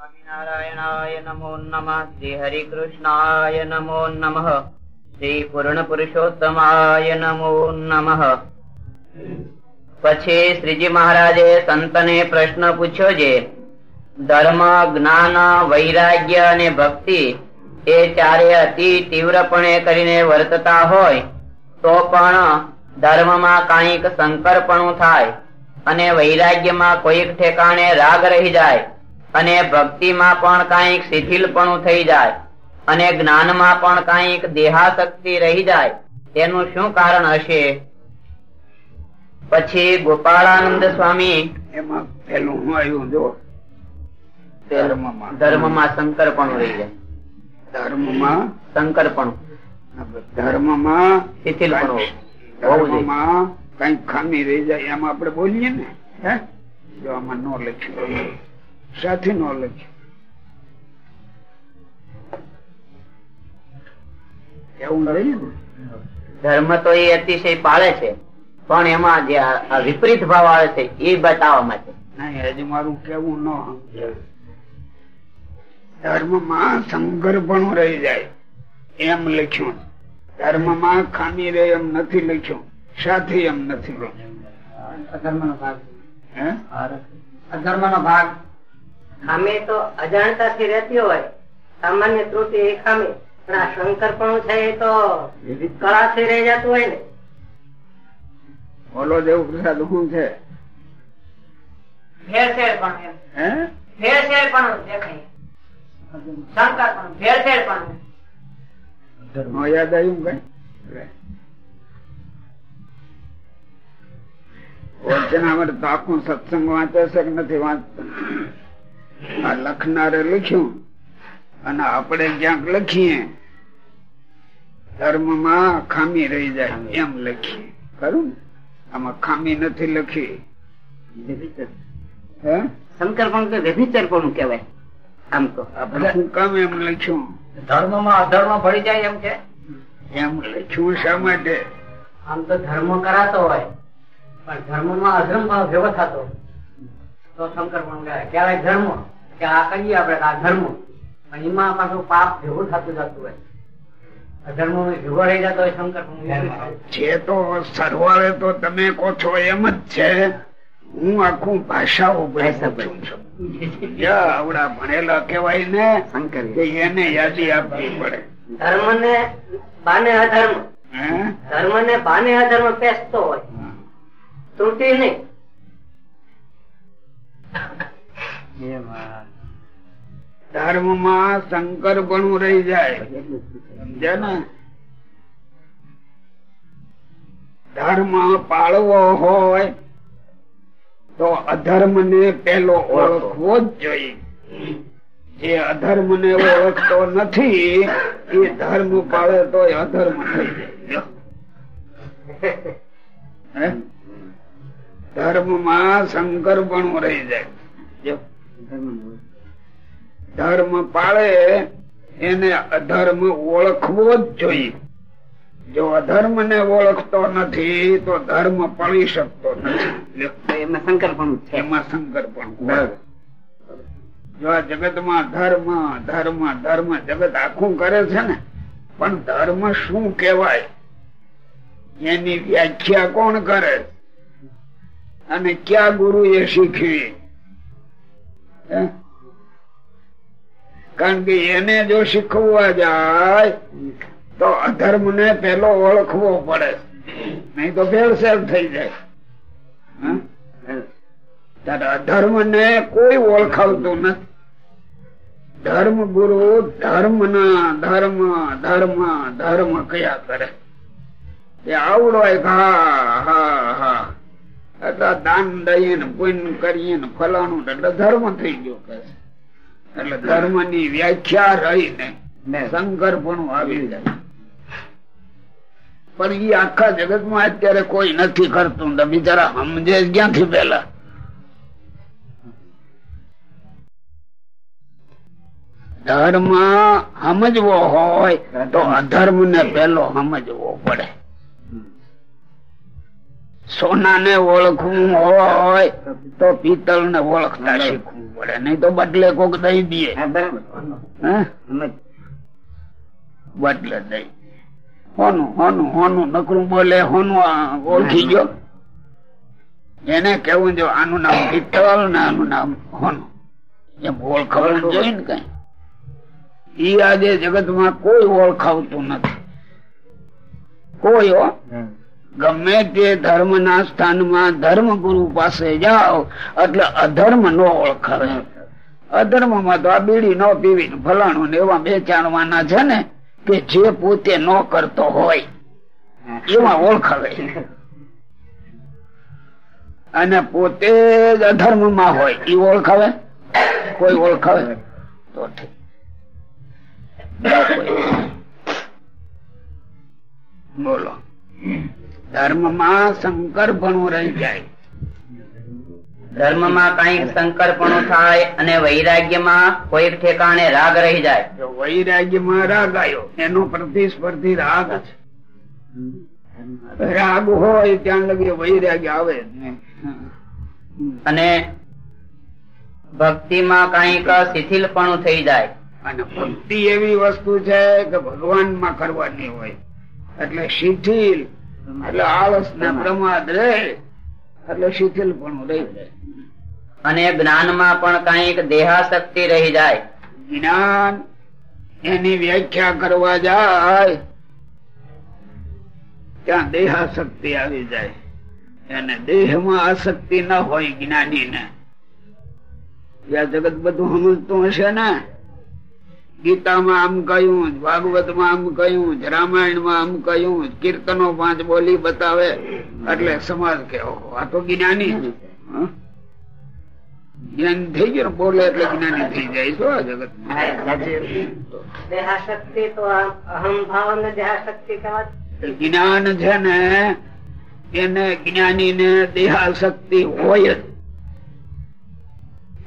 સ્વામિનારાયણાય નમો નમઃ શ્રી હરિકૃષ્ણાય નમો નમઃ શ્રી પૂર્ણ પુરુષોત્તમાય નમો નમઃ પછી શ્રીજી મહારાજે સંતને પ્રશ્ન પૂછ્યો છે ધર્મ જ્ઞાન વૈરાગ્ય અને ભક્તિ એ ચારે અતિ તીવ્રપણે કરીને વર્તતા હોય તો પણ ધર્મમાં કાંઈક સંકરપણું થાય અને વૈરાગ્યમાં કોઈક ઠેકાણે રાગ રહી જાય અને ભક્તિમાં પણ કાંઈક શિથિલપણું થઈ જાય અને જ્ઞાનમાં પણ કાંઈક દેહાશક્તિ રહી જાય તેનું શું કારણ હશે? પછી ગોપાળાનંદ સ્વામી એમાં પેલું હું આવ્યું જો. ધર્મમાં. ધર્મમાં સંકરપણું રહી જાય. ધર્મમાં. સંકરપણું ધર્મમાં શિથિલપણું. ધર્મમાં કઈ ખામી રહી જાય એમ આપણે બોલીએ ને. હે? જો આમાં નો લખ્યું સાથે નોલેજ એવું ધર્મ તો એ અતિશય પાળે છે. પણ એમાં જે વિપરીત ભાવ આવે છે એ બતાવવા માટે. નહીં હજી મારું કેવું ન ધર્મમાં સંઘર્ષણું રહી જાય એમ લખ્યું. ધર્મમાં ખામી રહે એમ નથી લખ્યું. સાથે એમ નથી લખ્યું. અધર્મ નો ભાગ. હે? અધર્મ નો ભાગ. ખામી તો અજાણતાથી રહેતી હોય. સામાન્ય ત્રુટિ એ ખામી. પણ આ શંકર પણ છે એ તો કળાથી રહી જતું હોય ને. ઓલો દેવ પ્રસાદ શું છે. ભેળસેળ પણ હે? ભેળસેળ પણ દેખાય. શંકર પણ ભેળસેળ પણ યાદ આવ્યું કઈ તો આખું સત્સંગ વાંચે છે કે નથી વાંચતો? આ લખનારે લખ્યું. અને આપણે ક્યાંક લખીએ ધર્મમાં ખામી રહી જાય એમ લખીએ. ખરું આમાં ખામી નથી લખી. શંકર પણ કે પણ કહેવાય? આમ તો શું કામ એમ લખ્યું. ધર્મમાં અધર્મ ભળી જાય એમ છે એમ લખ્યું શા માટે? આમ તો ધર્મ કરાતો હોય પણ ધર્મમાં અધર્મ ભાવ ભેગો થતો તો પણ કહેવાય ધર્મ. કે આ કહીએ આપણે આ ધર્મ. પણ એમાં પાછું પાપ ભેગું થતું જતું હોય. છે. તો સરવાળે તો તમે કહો છો એમ જ છે. હું આખું ભાષાઓ આવડા ભણેલા કેવાય ને શંકર. કે એને યાદી આપવી પડે. ધર્મ ને બાને અધર્મ. હે? ધર્મ ને બાને અધર્મ પેસતો હોય. ત્રુટી નહીં. ધર્મમાં શંકર પણ રહી જાય. ધર્મ પાળવો હોય તો અધર્મ ને પેલો ઓળખવો જ જોઈએ. જે અધર્મ ને ઓળખતો નથી, એ ધર્મ પાળે તો અધર્મ થઈ જાય. હે? ધર્મમાં શંકર પણ રહી જાય. જો. ધર્મ પાળે એને અધર્મ ઓળખવો જ જોઈએ. જો અધર્મ ને ઓળખતો નથી તો ધર્મ પળી શકતો નથી. એમાં સંકરપણું છે. એમાં જો આ જગતમાં ધર્મ ધર્મ ધર્મ જગત આખું કરે છે ને પણ ધર્મ શું કેવાય એની વ્યાખ્યા કોણ કરે? અને ક્યાં ગુરુ એ શીખવી? કારણ કે એને જો શીખવવા જાય, તો અધર્મ ને પેલો ઓળખવો પડે. નહીં તો ભેળસેળ થઈ જાય? ત્યારે અધર્મ ને કોઈ ઓળખાવતું નથી. ધર્મ ગુરુ ધર્મ ના ધર્મ ધર્મ ધર્મ કયા કરે? એ આવડો હા હા હા. દાન દઈએ ને પુન કરીએ ને ફલાણું એટલે ધર્મ થઈ ગયો કહે. એટલે ધર્મની વ્યાખ્યા રહી ને શંકર પણ આવી જાય. પણ એ આખા જગતમાં અત્યારે કોઈ નથી કરતું. બિચારા સમજે ક્યાંથી પેલા ધર્મ સમજવો હોય તો અધર્મ ને પેલો સમજવો પડે. સોના ને ઓળખવું હોય તો પિત્તળ ને ઓળખતા શીખવું પડે. નહીં તો બદલે કોક દઈ દે. બદલે દઈ. હોનું હોનું હોનું નકરું બોલે હોનું ઓળખી ગયો. એને કેવું જો આનું નામ પિત્તળ ને આનું નામ હોનું. એમ ઓળખાવું જોઈએ ને કઈ. ઈ આજે જગતમાં કોઈ ઓળખાવતું નથી. કોઈ હો. ગમે તે ધર્મ ના સ્થાનમાં ધર્મ ગુરુ પાસે જાઓ, એટલે અધર્મ નો ઓળખાવે. અધર્મમાં તો આ બીડી નો પીવી, ફલાણું ને એવા વેચાણવાના છે ને કે જે પોતે ન કરતો હોય, એવા ઓળખાવે. અને પોતે જ અધર્મમાં હોય એ ઓળખાવે? કોઈ ઓળખાવે? તો. બોલો. ધર્મમાં શંકર રહી જાય. ધર્મમાં કઈ સંકલ્પણું થાય અને વૈરાગ્યમાં કોઈક ઠેકાણે રાગ રહી જાય. વૈરાગ્યમાં રાગ આવ્યો એનો પ્રતિસ્પર્ધી રાગ છે. રાગ હોય ત્યાં લગી વૈરાગ્ય આવે. અને ભક્તિમાં કંઈક શિથિલપણું થઈ જાય. અને ભક્તિ એવી વસ્તુ છે કે ભગવાનમાં કરવાની હોય. એટલે શિથિલ એટલે આળસ ને પ્રમાદ રહે. એટલે શિથિલ પણ રહી. જાય અને જ્ઞાનમાં પણ કંઈક દેહાશક્તિ રહી જાય. જ્ઞાન એની વ્યાખ્યા કરવા જાય. ત્યાં દેહાશક્તિ આવી જાય. એને દેહમાં આસક્તિ ન હોય જ્ઞાની ને જગત બધું સમજતું હશે ને? ગીતામાં આમ કહ્યું ભાગવતમાં આમ કહ્યું રામાયણમાં આમ કહ્યું કીર્તનો પાંચ બોલી બતાવે. એટલે સમાજ કે આ તો જ્ઞાની. જ્ઞાન થઈ ગયો બોલે એટલે જ્ઞાની થઈ જાય. છો આ જગત? દેહાશક્તિ તો અહમ ભાવ દેહાશક્તિ જ્ઞાન છે ને એને જ્ઞાની ને દેહાશક્તિ હોય જ.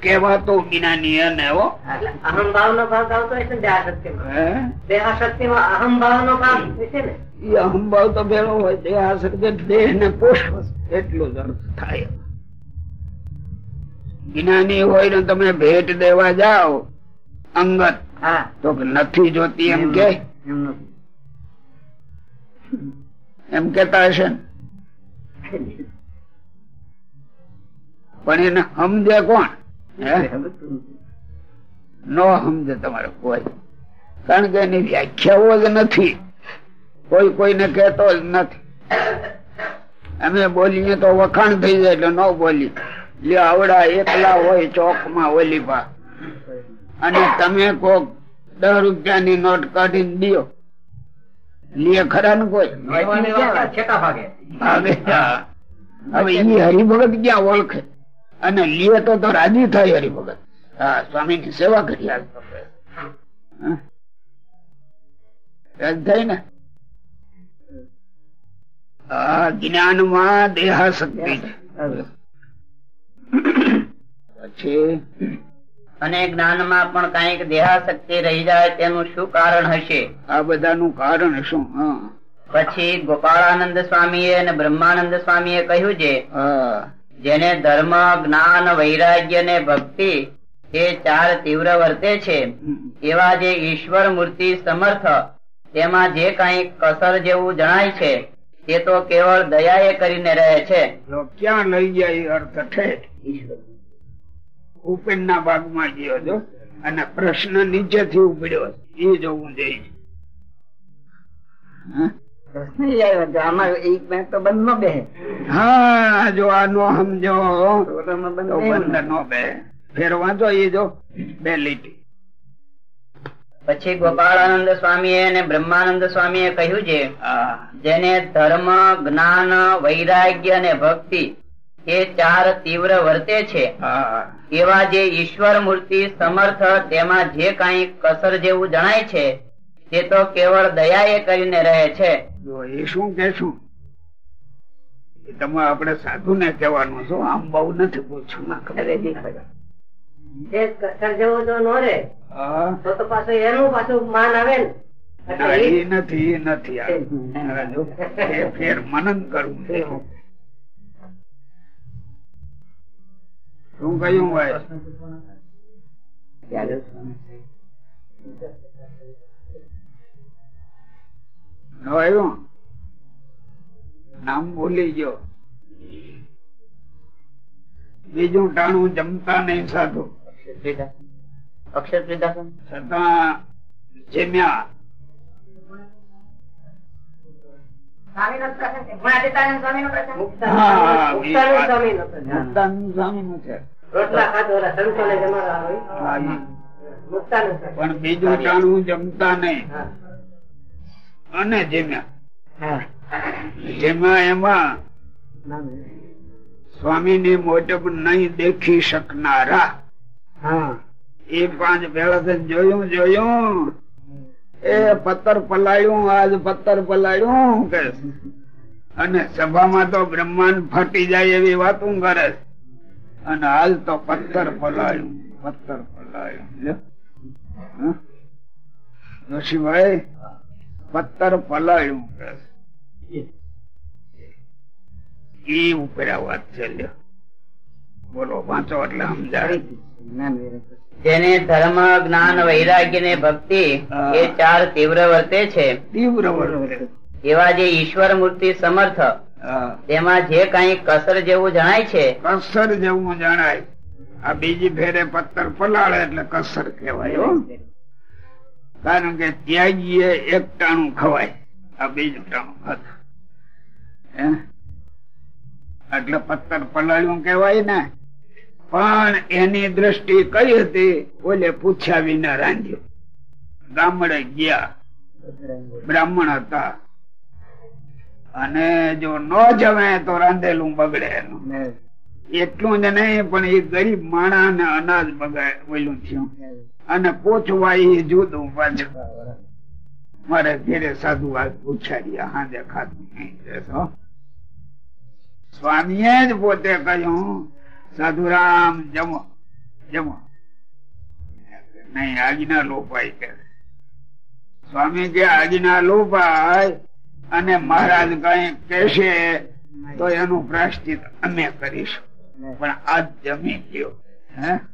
કેવાતો જ્ઞાની એને હો. એટલે ભાવ નો ભાગ આવતો હશે દેહાશક્તિ માં હે? દેહાશક્તિ માં ભાવ નો ભાગ છે ને? એ અહંભાવ તો ભેળો હોય દેહાશક્તિ દેહ ને પોષ એટલું જ થાય. જ્ઞાની હોય ને તમે ભેટ દેવા જાઓ અંગત હા. તો નથી જોતી એમ કે? એમ કેતા હશે પણ એને સમજે કોણ? નો સમજે તમારે કોઈ. કારણ કે એની વ્યાખ્યાઓ જ નથી. કોઈ કોઈને કહેતો જ નથી. અમે બોલીએ તો વખાણ થઈ જાય એટલે ન બોલી. લે આવડા એકલા હોય ચોકમાં ઓલી પા અને તમે કોક દસ રૂપિયાની નોટ કાઢીને દિયો. લે ખરા ને કોઈ? ભાગે? હવે એ હરિભગત ક્યાં ઓળખે? અને લીએ તો તો રાજી થાય હરિભગત. હા સ્વામી ની સેવા કરી? થાય ને? જ્ઞાનમાં દેહાશક્તિ પછી? અને જ્ઞાનમાં પણ કંઈક દેહાશક્તિ રહી જાય તેનું શું કારણ હશે? આ બધાનું કારણ શું? પછી ગોપાળાનંદ સ્વામીએ અને બ્રહ્માનંદ સ્વામી એ કહ્યું છે હા. જેને ધર્મ જ્ઞાન વૈરાગ્ય ને ભક્તિ એ ચાર તીવ્ર વર્તે છે. એવા જે ઈશ્વર મૂર્તિ સમર્થ તેમાં જે કઈ કસર જેવું જણાય છે તે તો કેવળ દયાએ કરીને રહે છે. ક્યાં લઈ જાય એ અર્થ ઠેઠ ઉપેન ના ભાગમાં ગયો હતો અને પ્રશ્ન નીચેથી ઉપડ્યો એ જોવું જોઈએ. હા? જો આ નો સમજો. નો બે. એ જો. બે લીટી. પછી ગોપાળાનંદ સ્વામી અને બ્રહ્માનંદ સ્વામીએ કહ્યું છે જેને ધર્મ જ્ઞાન વૈરાગ્ય અને ભક્તિ એ ચાર તીવ્ર વર્તે છે. એવા જે ઈશ્વર મૂર્તિ સમર્થ તેમાં જે કઈ કસર જેવું જણાય છે એ તો કેવળ દયા એ કરીને રહે છે. એ શું કે છું તમે આપણે સાધુ ને કેવાનું છો આમ બહુ નથી પૂછવું. શું કયું ભાઈ? નામ ભૂલી ગયો. બીજું ટાણું જમતા નહીં સાધુ. અક્ષર પ્રિદાસન છતાં જમ્યા. પણ બીજું ટાણું જમતા નહીં. અને જેમ્યા. જેમાં એમાં સ્વામી ની મોટપ નહીં દેખી શકનારા. એ પાંચ પેલા જોયું જોયું એ પત્તર પલાયું આજ પત્તર પલાયું કે. અને સભામાં તો બ્રહ્માંડ ફાટી જાય એવી વાતો કરે અને હાલ તો પથ્થર પલાયું પથ્થર પલાયું લ્યો. કે છે. ઈ ઉપર વાત છે બોલો વાંચો એટલે સમજાય. જેને ધર્મ જ્ઞાન વૈરાગ્ય ને ભક્તિ એ ચાર તીવ્ર વર્તે છે. તીવ્ર વર્તે. એવા જે ઈશ્વર મૂર્તિ સમર્થ તેમાં જે કઈ કસર જેવું જણાય છે કસર જેવું જણાય. આ બીજી ફેરે પત્તર પલાળે એટલે કસર કહેવાય હો. કારણ કે ત્યાગીએ એક ટાણું ખવાય. આ બીજું ટાણું ખાધું એટલે પથ્થર પલાળ્યું કેવાય ને. પણ એની દ્રષ્ટિ કઈ હતી? ઓલે પૂછ્યા વિના રાંધ્યું. ગામડે ગયા. બ્રાહ્મણ હતા. અને જો ન જમે તો રાંધેલું બગડે એનું. એટલું જ નહીં પણ એ ગરીબ માણા ને અનાજ બગાડ ઓલું થયું. અને પોચવાય એ જુદું મારે ઘેરે સાધુ વાત પૂછાડી હાજે ખાતું નહીં. સ્વામીએ જ પોતે કહ્યું સાધુરામ જમો જમો. નહીં, આજ્ઞા લોપાય કે. સ્વામી કે, આજ્ઞા લોપાય અને મહારાજ કઈ કહેશે તો એનું પ્રાશ્ચિત અમે કરીશું. પણ આજ જમી ગયો હે.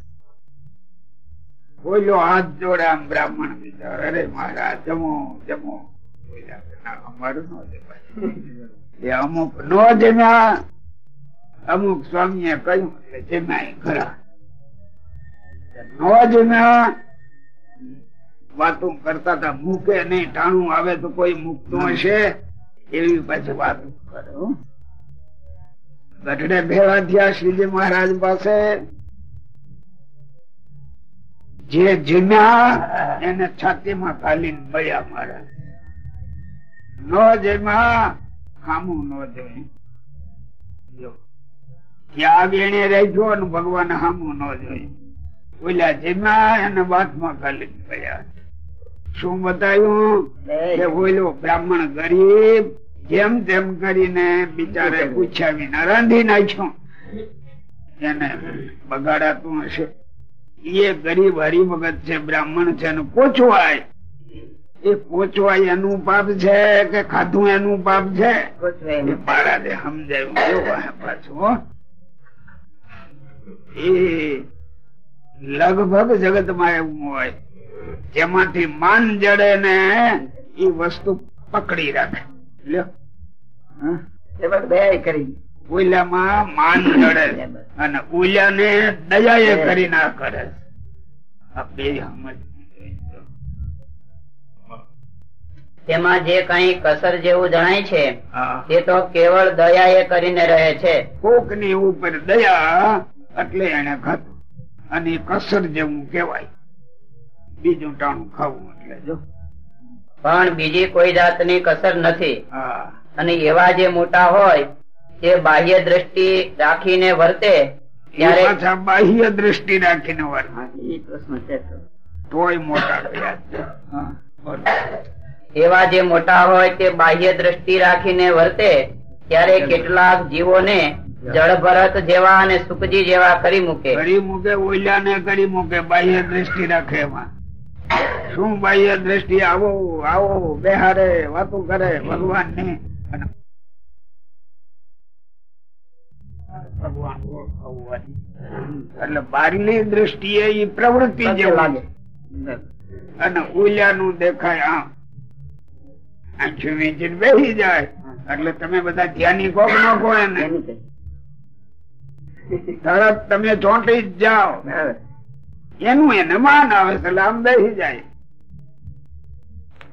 બોલ્યો હાથ જોડે આમ બ્રાહ્મણ વિચાર. અરે મારા જમો જમો. અમારું ન જમાય એ અમુક ન જમ્યા. અમુક સ્વામીએ કહ્યું એટલે જમ્યા ખરા. ન જમ્યા. વાતો કરતા હતા મૂકે નહીં ટાણું આવે તો કોઈ મૂકતું હશે? એવી પાછી વાત કરો. ગઢડે ભેળા થયા શ્રીજી મહારાજ પાસે. જે જીમ્યા એને છાતીમાં ખાલીને મળ્યા મારા. ન જમ્યા ખામું ન જોયું. ત્યાગ એને રાખ્યો અને ભગવાન હામું ન જોયું ઓલા જેમાં એને બાથમાં ખાલી ગયા શું બતાવ્યું? કે ઓલો બ્રાહ્મણ ગરીબ જેમ તેમ કરીને બિચારે પૂછ્યા વિના રાંધી નાખ્યો. એને બગાડાતું હશે. એ ગરીબ હરિભગત છે બ્રાહ્મણ છે ને પોચવાય. એ પોચવાય એનું પાપ છે કે ખાધું એનું પાપ છે? મહારાજે સમજાયું. પાછું એ લગભગ જગતમાં એવું હોય. જેમાંથી માન જડે ને એ વસ્તુ પકડી રાખે. લ્યો. કરી. ઉલ્યામાં માન ચડે અને ઉલ્યા ને દયા કરી ના કરે. તેમાં જે કઈ કસર જેવું જણાય છે તે તો કેવળ દયા એ કરીને રહે છે. કોકની ઉપર દયા એટલે એને ખાધું અને કસર જેવું કેવાય બીજું ટાણું ખાવું એટલે જો. પણ બીજી કોઈ જાતની કસર નથી. અને એવા જે મોટા હોય તે બાહ્ય દ્રષ્ટિ રાખીને વર્તે ત્યારે પાછા બાહ્ય દ્રષ્ટિ રાખીને વર્તે. પ્રશ્ન છે તોય મોટા. એવા જે મોટા હોય તે બાહ્ય દ્રષ્ટિ રાખીને વર્તે ત્યારે કેટલાક જીવોને જળ ભરત જેવા અને સુખજી જેવા કરી મૂકે. કરી મૂકે ઓલ્યા ને કરી મૂકે બાહ્ય દ્રષ્ટિ રાખે એમાં. શું બાહ્ય દ્રષ્ટિ? આવો આવો બેહારે વાતો કરે ભગવાન ને ભગવાન ઓળખાવવાની એટલે બારની દ્રષ્ટિએ એ પ્રવૃત્તિ જે લાગે. અને ઉલ્યાનું દેખાય આમ આંખી બેસી જાય. એટલે તમે બધા ધ્યાની કોક ન કહો એને. તરત તમે ચોંટી જ જાઓ. એનું એને માન આવે એટલે આમ બેસી જાય.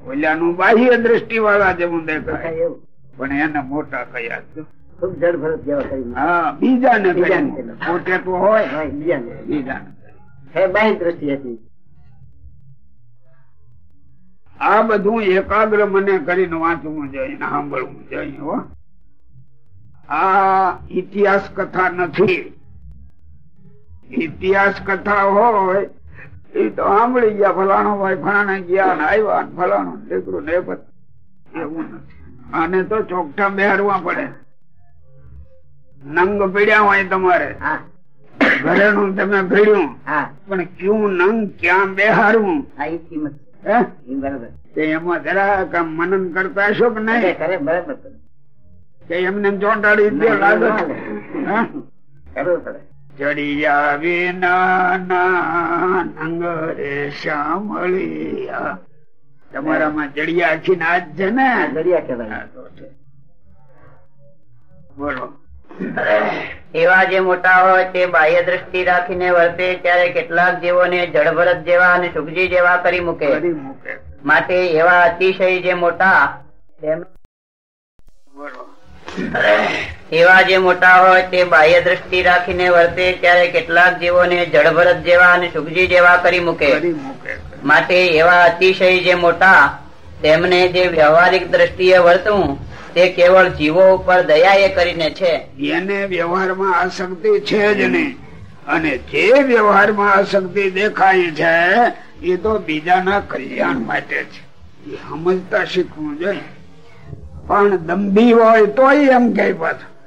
ઓલ્યાનું બાહ્ય દ્રષ્ટિ વાળા જેવું દેખાય. દેખાય પણ એને મોટા કયા. ખૂબ જડ ભરત જેવા કરીને. હા બીજાને બીજાને કહ્યું. કહ્યું. પોતે તો હોય હોય, બીજાને. બીજાને હે બાહ્ય દ્રષ્ટિ હતી આ બધું એકાગ્ર મને કરીને વાંચવું જોઈએ સાંભળવું જોઈએ હો આ ઇતિહાસ કથા નથી ઇતિહાસ કથા હોય એ તો સાંભળી ગયા ફલાણો ભાઈ ફલાણે ગયા ને આવ્યા ને દીકરો દીકરું ને એવું નથી આને તો ચોકઠા બહેરવા પડે નંગ પીડ્યા હોય તમારે. હા. ઘરેણું તમે ભીડ્યું હા. પણ ક્યું નંગ ક્યાં બેહારવું એમાં જરાક મનન કરતા હશો કે નહીં? બરાબર. એમને ચોંટાડી દે લાગે? ચડિયા વિના નંગ રે સાંભળિયા તમારામાં જડિયા આખી નાચ છે ને? દરિયા કહેવાય. બોલો. એવા જે મોટા હોય તે બાહ્ય દ્રષ્ટિ રાખીને વર્તે ત્યારે કેટલાક જીવોને જળભરત જેવા અને સુખજી જેવા કરી મૂકે. માટે એવા અતિશય જે મોટા એવા જે મોટા હોય તે બાહ્ય દ્રષ્ટિ રાખીને વર્તે ત્યારે કેટલાક જીવોને જળભરત જેવા અને સુખજી જેવા કરી મૂકે. માટે એવા અતિશય જે મોટા તેમને જે વ્યવહારિક દ્રષ્ટિએ વર્તવું તે કેવળ જીવો ઉપર દયા એ કરીને છે. એને વ્યવહારમાં આસક્તિ છે જ નહીં. અને જે વ્યવહારમાં આસક્તિ દેખાય છે એ તો બીજાના કલ્યાણ માટે છે. એ સમજતા શીખવું જોઈએ. પણ દંભી હોય તોય એમ કે પાછું.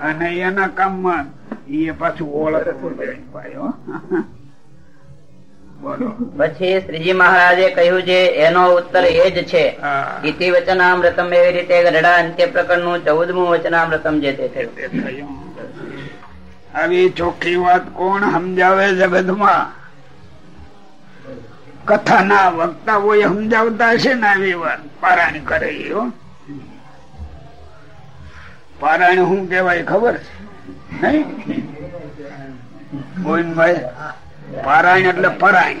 અને એના કામમાં એ પાછું ઓળખવું જોઈએ. ભાઈ, પછી શ્રીજી મહારાજે કહ્યું છે એનો ઉત્તર એ જ છે. ઇતિ વચનામૃતમ એવી રીતે ગરડા અંત્ય પ્રકરણનું ચૌદમું વચનામૃતમ જે તે થયું. આવી ચોખ્ખી વાત કોણ સમજાવે જગતમાં? કથાના વક્તાઓ સમજાવતા છે ને આવી વાત? પારાયણ કરે હો. પારાયણ શું કેવાય ખબર છે? નહીં? ગોવિંદભાઈ પારાયણ એટલે પરાયણ.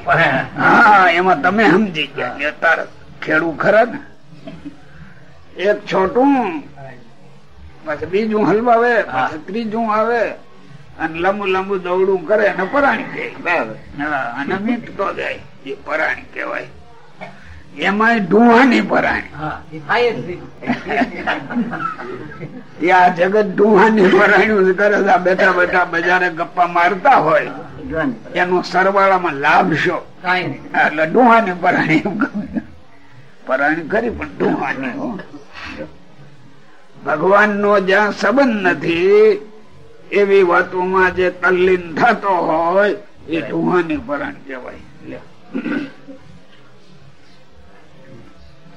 હા એમાં તમે સમજી ગયા તાર ખેડૂ ખરા ને. એક છોટું પછી બીજું હલવાવે પછી ત્રીજું આવે અને લાંબુ લાંબુ દોડું કરે અને પરાણી કહેવાય બરાબર. અને અને મીટતો જાય એ પરાણી કહેવાય. એમાંય ડુહાની પરાણી એ આ જગત ડુહાની પરાણીઓ કરે છે. બેઠા બેઠા બજારે ગપ્પા મારતા હોય એનો સરવાળામાં લાભ નહીં. એટલે ડુહાની પરાણી એમ કહે. પરાણી ખરી પણ ડુહાની હો. ભગવાન નો જ્યાં સંબંધ નથી એવી વાતોમાં જે તલ્લીન થતો હોય એ ડુહાની પરાણી કહેવાય.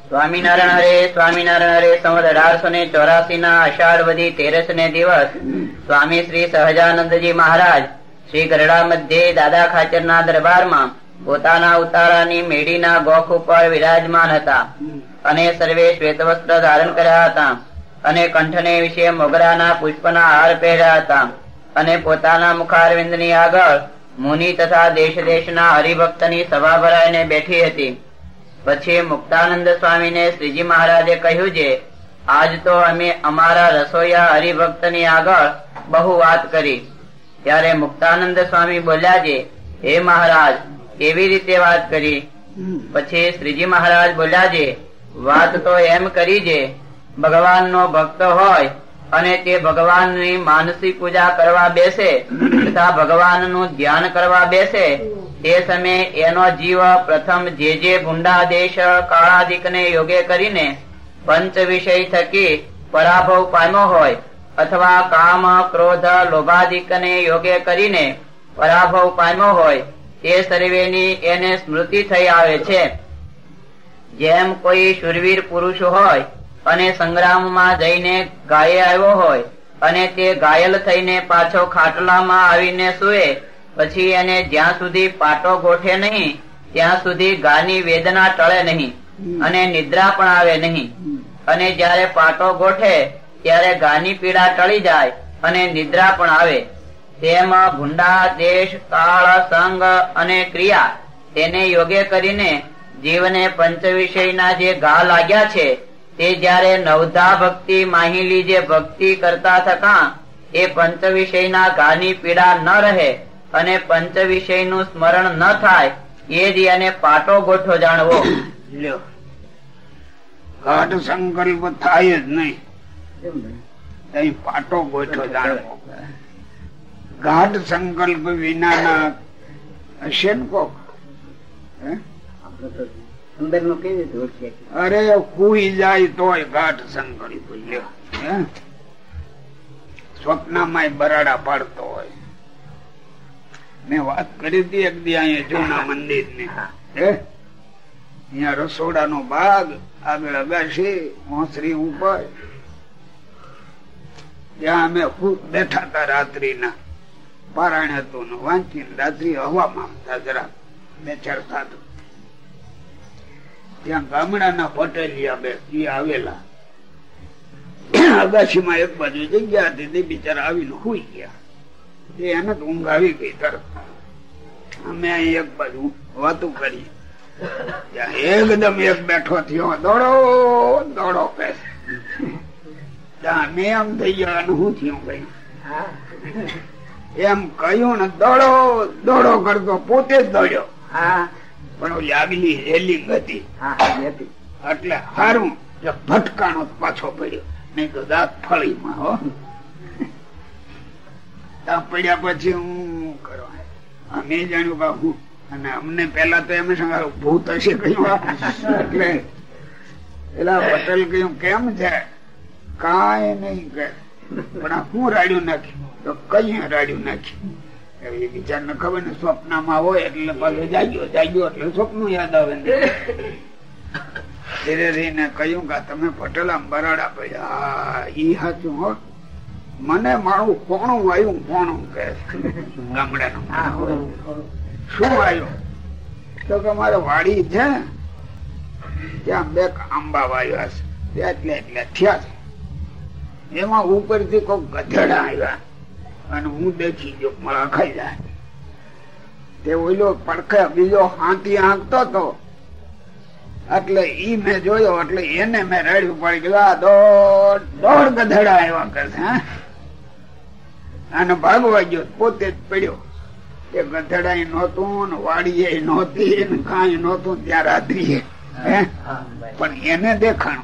સ્વામિનારાયણ હરે સ્વામિનારાયણ હરે, સંવત અઢારસો ને ચોરાસી ના અષાઢવધી તેરસ ને દિવસ. સ્વામી શ્રી સહજાનંદજી મહારાજ, શ્રી ગરડા મધ્યે દાદા ખાચર ના દરબારમાં પોતાના ઉતારાની મેડીના ગોખ ઉપર વિરાજમાન હતા. અને સર્વે શ્વેત વસ્ત્ર ધારણ કર્યા હતા. અને કંઠને વિશે મોગરાના પુષ્પના હાર પહેર્યા હતા. અને પોતાના મુખારવિંદની આગળ મુનિ તથા દેશ દેશના હરિભક્તની સભા ભરાઈને બેઠી હતી. પછી મુક્તાનંદ સ્વામીને શ્રીજી મહારાજે કહ્યું છે આજ તો અમે અમારા રસોઈયા હરિભક્તની આગળ બહુ વાત કરી. ત્યારે મુક્તાનંદ સ્વામી બોલ્યા છે હે મહારાજ કેવી રીતે વાત કરી? પછી શ્રીજી મહારાજ બોલ્યા છે વાત તો એમ કરી છે ભગવાનનો ભક્ત હોય અને તે ભગવાનની માનસિક પૂજા કરવા બેસે તથા ભગવાનનું ધ્યાન કરવા બેસે તે સમયે એનો જીવ પ્રથમ જે જે ભૂંડા દેશ કાળાદિકને યોગે કરીને પંચ વિષય થકી પરાભવ પામ્યો હોય અથવા કામ, ક્રોધ, લોભાદિકને યોગે કરીને પરાભવ પામ્યો હોય, તે સર્વેની એને સ્મૃતિ થઈ આવે છે. જેમ કોઈ શુરવીર પુરુષ હોય અને સંગ્રામમાં જઈને ગાયે આવ્યો હોય અને તે ઘાયલ થઈને પાછો ખાટલામાં આવીને સુએ પછી એને જ્યાં સુધી પાટો ગોઠે નહીં ત્યાં સુધી ગાની વેદના ટળે નહીં અને નિદ્રા પણ આવે નહીં. અને જ્યારે પાટો ગોઠે ત્યારે ગાની પીડા ટળી જાય અને નિદ્રા પણ આવે. તેમ ભૂંડા દેશ કાળ સંગ અને ક્રિયા તેને યોગ્ય કરીને જીવને પંચ વિષયના જે ઘા લાગ્યા છે તે જ્યારે નવધા ભક્તિ માહિલી જે ભક્તિ કરતા થતા એ પંચ વિષયના ઘાની પીડા ન રહે. અને પંચ વિષયનું સ્મરણ ન થાય એ જ એને પાટો ગોઠો જાણવો. લ્યો. ગાઢ સંકલ્પ થાય જ નહીં. પાટો ગોઠો જાણવો. ગાઢ સંકલ્પ વિનાના હશે ને કોક? હે? અંદર કેવી રીતે અરે કુઈ જાય તોય ગાઢ સંકલ્પ લ્યો. હે? સ્વપ્નમાં બરાડા પાડતો હોય. મેં વાત કરી હતી એક દી અહીંયા જૂના મંદિરની અહીંયા રસોડા નો ભાગ આગળ અગાશી મોસરી ઉપર. ત્યાં અમે ખુદ બેઠા હતા રાત્રિ ના પારાયણ હતું વાંચી રાત્રિ હવામાં હતા જરા. બેચરતા ત્યાં ગામડાના પટેલિયા બે એ આવેલા. અગાશીમાં એક બાજુ જગ્યા હતી તે બિચારા આવીને હુઈ ગયા. એને જ ઊંઘ આવી ગઈ તરત. અમે અહીં એક બાજુ વાતું કરી એકદમ એક બેઠો થયો. દોડો દોડો કે મેં એમ થઈ ગયો અને હું થયું ભાઈ હા. એમ કહ્યું ને દોડો દોડો કરતો પોતે જ દોડ્યો. હા. પણ આગલી રેલિંગ હતી. હા એટલે હારું ભટકાણો પાછો પડ્યો. નહીં તો દાંત ફળીમાં હો. પડ્યા પછી હું કરો? અમે જાણ્યું બાપુ, અને અમને પેલા તો એમ સંભાળ ભૂત હશે, કહ્યું. એટલે પેલા પટેલ કહ્યું, કેમ છે? કાંઈ નહીં કે. પણ આ હું રાડ્યું નાખ્યું તો કઈ રાડ્યું નાખ્યું એ બીજાને ખબર ને, સ્વપ્નમાં હોય એટલે પાછું જાગ્યો જાગ્યો એટલે સ્વપ્ન યાદ આવે ધીરે ધીરે કહ્યું કે તમે પટેલા બરાડા પડ્યા. ઈ સાચું હો. મને મારું કોણું આવ્યું કોણું કે ગામડાનું શું આવ્યું તો કે મારે વાડી છે ત્યાં બે આંબા વાવ્યા છે. એટલે એટલે થયા છે. એમાં ઉપરથી કોઈ ગધેડા આવ્યા. અને હું દેખી ગયો મળા ખાઈ જાય. તે ઓઈલો પડખે બીજો હાથી હાંકતો તો એટલે ઈ મેં જોયો એટલે એને મેં રેડ્યું પડી ગયું દોઢ દોઢ ગધેડા આવ્યા કે છે હે? અને ભાગવા ગયો પોતે જ પડ્યો. એ ગધેડા નહોતું ને વાડીએ નહોતી ને કાંઈ નહોતું ત્યાં રાત્રિએ પણ એને દેખાણું.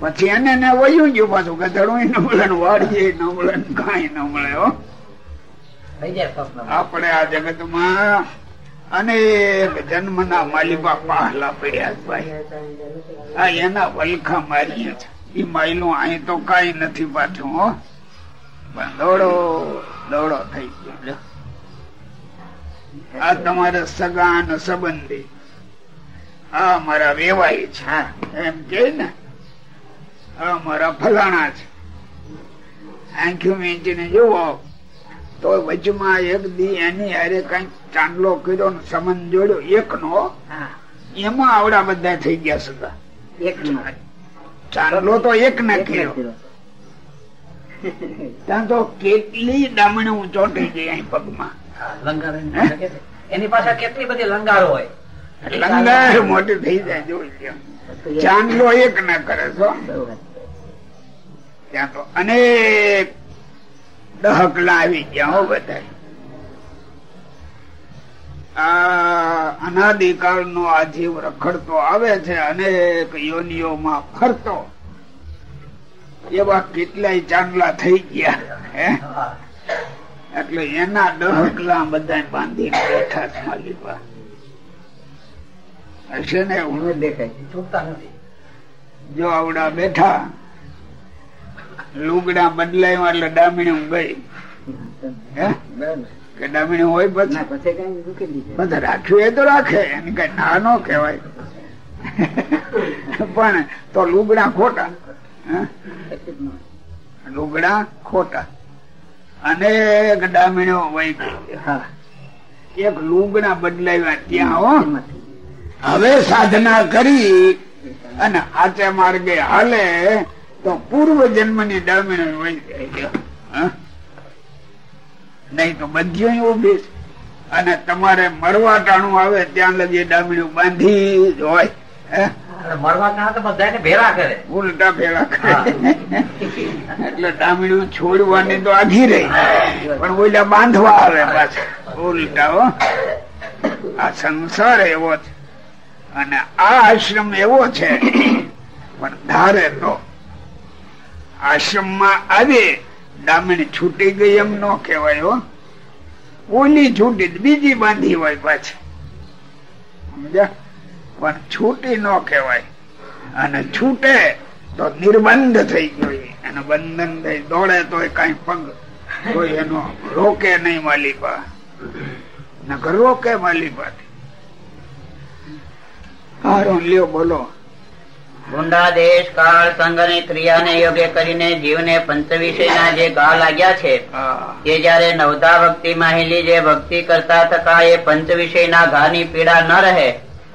પછી એને ને વયું ગયું પાછું ગધડું ન મળે ને વાડીએ ન મળે ને કાંઈ ન હો. સ્વપ્નમાં. આપણે આ જગતમાં અનેક જન્મના માલિબા પાહલા પડ્યા ભાઈ. આ એના વલખા મારીએ છે. ઈ માયલું અહીં તો કઈ નથી પાછું હો. પણ દોડો દોડો થઈ ગયો. આ તમારા સગા અને સંબંધી. આ મારા વેવાય છે. એમ કે ને આ મારા ફલાણા છે. આંખ્યું વીંચીને જુઓ તો વચમાં એક દી એની હારે કંઈક ચાંદલો કર્યો ને સંબંધ જોડ્યો એક નો હા. એમાં આવડા બધા થઈ ગયા સગા. એક નો ચાંદલો તો એક ના કર્યો. ત્યાં તો કેટલી દામણી ચોંટી ગઈ અહીં પગમાં. લંગાર એની પાસે કેટલી બધી લંગાર હોય? લંગાર મોટી થઈ જાય જોઈ ચાંદલો એક ના કરે છો ત્યાં તો અનેક દહકલા આવી ગયા હો બધા. આ અનાદિકાળ નો આ જીવ રખડતો આવે છે અનેક યોનિઓમાં ફરતો. એવા કેટલાય ચાંદલા થઈ ગયા એટલે એના ડહકલા બધા બાંધી બેઠા માલિકા હશે ને હું દેખાય છૂટતા નથી. જો આવડા બેઠા લુગડા બદલાય એટલે ડામણી ગઈ. કે ડામણી હોય પછી? બધા રાખ્યું એ તો રાખે એને કઈ ના નો કહેવાય. પણ તો લુગડા ખોટા? લુગડા ખોટા. અને ડામીણો વહી એક લુગડા બદલાવ્યા ત્યાં હવે સાધના કરી અને આચે માર્ગે હાલે તો પૂર્વ જન્મની ડામીણો? નહીં તો બધી ઊભી છે. અને તમારે મરવા ટાણું આવે ત્યાં લગી ડામીણું બાંધી જ હોય. હે? મળવા ત્યાં તો બધાને ભેરા કરે. ઉલટા ભેળા કરે. એટલે ડામીણું છોડવાની તો આઘી રહી. પણ ઓલા બાંધવા આવે પાછા. ઉલટા આ સંસાર એવો છે. અને આ આશ્રમ એવો છે. પણ ધારે તો આશ્રમમાં આવે દામણી છૂટી ગઈ એમ ન કહેવાય હો. ઓલી છૂટી બીજી બાંધી હોય પાછી. સમજ્યા? પણ છૂટી ન કહેવાય. અને છૂટે તો નિર્બંધ થઈ ગયો. અને બંધન થઈ દોડે તો કઈ પગ કોઈ એનો રોકે નહીં માલિકા. નગર રોકે માલિકા હારો લ્યો બોલો. ગુંડા દેશ કાળ અને ક્રિયાને યોગ્ય કરીને જીવને પંચ વિષયના જે ગા લાગ્યા છે. તે જયારે નવધા ભક્તિ માહિલી જે ભક્તિ કરતા થતા એ પંચ વિષયના ઘાની પીડા ન રહે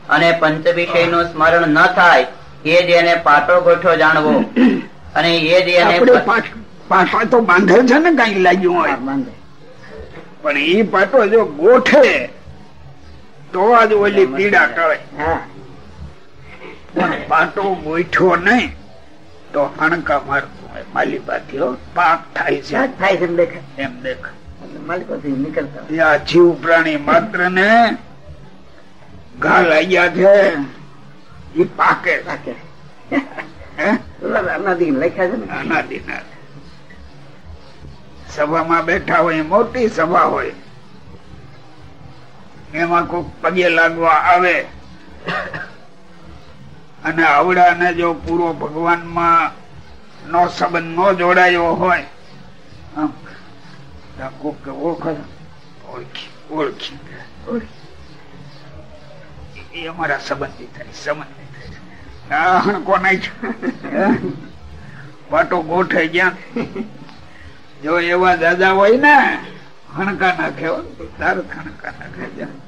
અને પંચ વિષયનું સ્મરણ ન થાય એ જ એને પાટો ગોઠો જાણવો. અને એ જ એને પાટા તો બાંધે છે ને કઈ લાગ્યું હોય. પણ એ પાટો જો ગોઠે તો જ ઓલી પીડા ટળે હા. પણ પાટો ગોઠ્યો નહીં તો હણકા મારતો હોય. માલી હો. પાક થાય છે. થાય છે એમ દેખાય. એમ દેખ માલિકોથી નીકળતા આ જીવ પ્રાણી માત્ર ને ઘા લાગ્યા છે. ઈ પાકે પાકે. સભામાં બેઠા હોય, મોટી સભા હોય. એમાં કોઈ પગે લાગવા આવે. અને આવડાને જો પૂરો ભગવાનમાં નો સંબંધ નો જોડાયો હોય કોક ઓળખો ઓળખી. ઓળખી. એ અમારા સંબંધી થાય સંબંધી હણકો નાખ્યો ગોઠે જ્યાં જો એવા દાદા હોય ને હણકા નાખે હો, તારક હણકા નાખે જ્યાં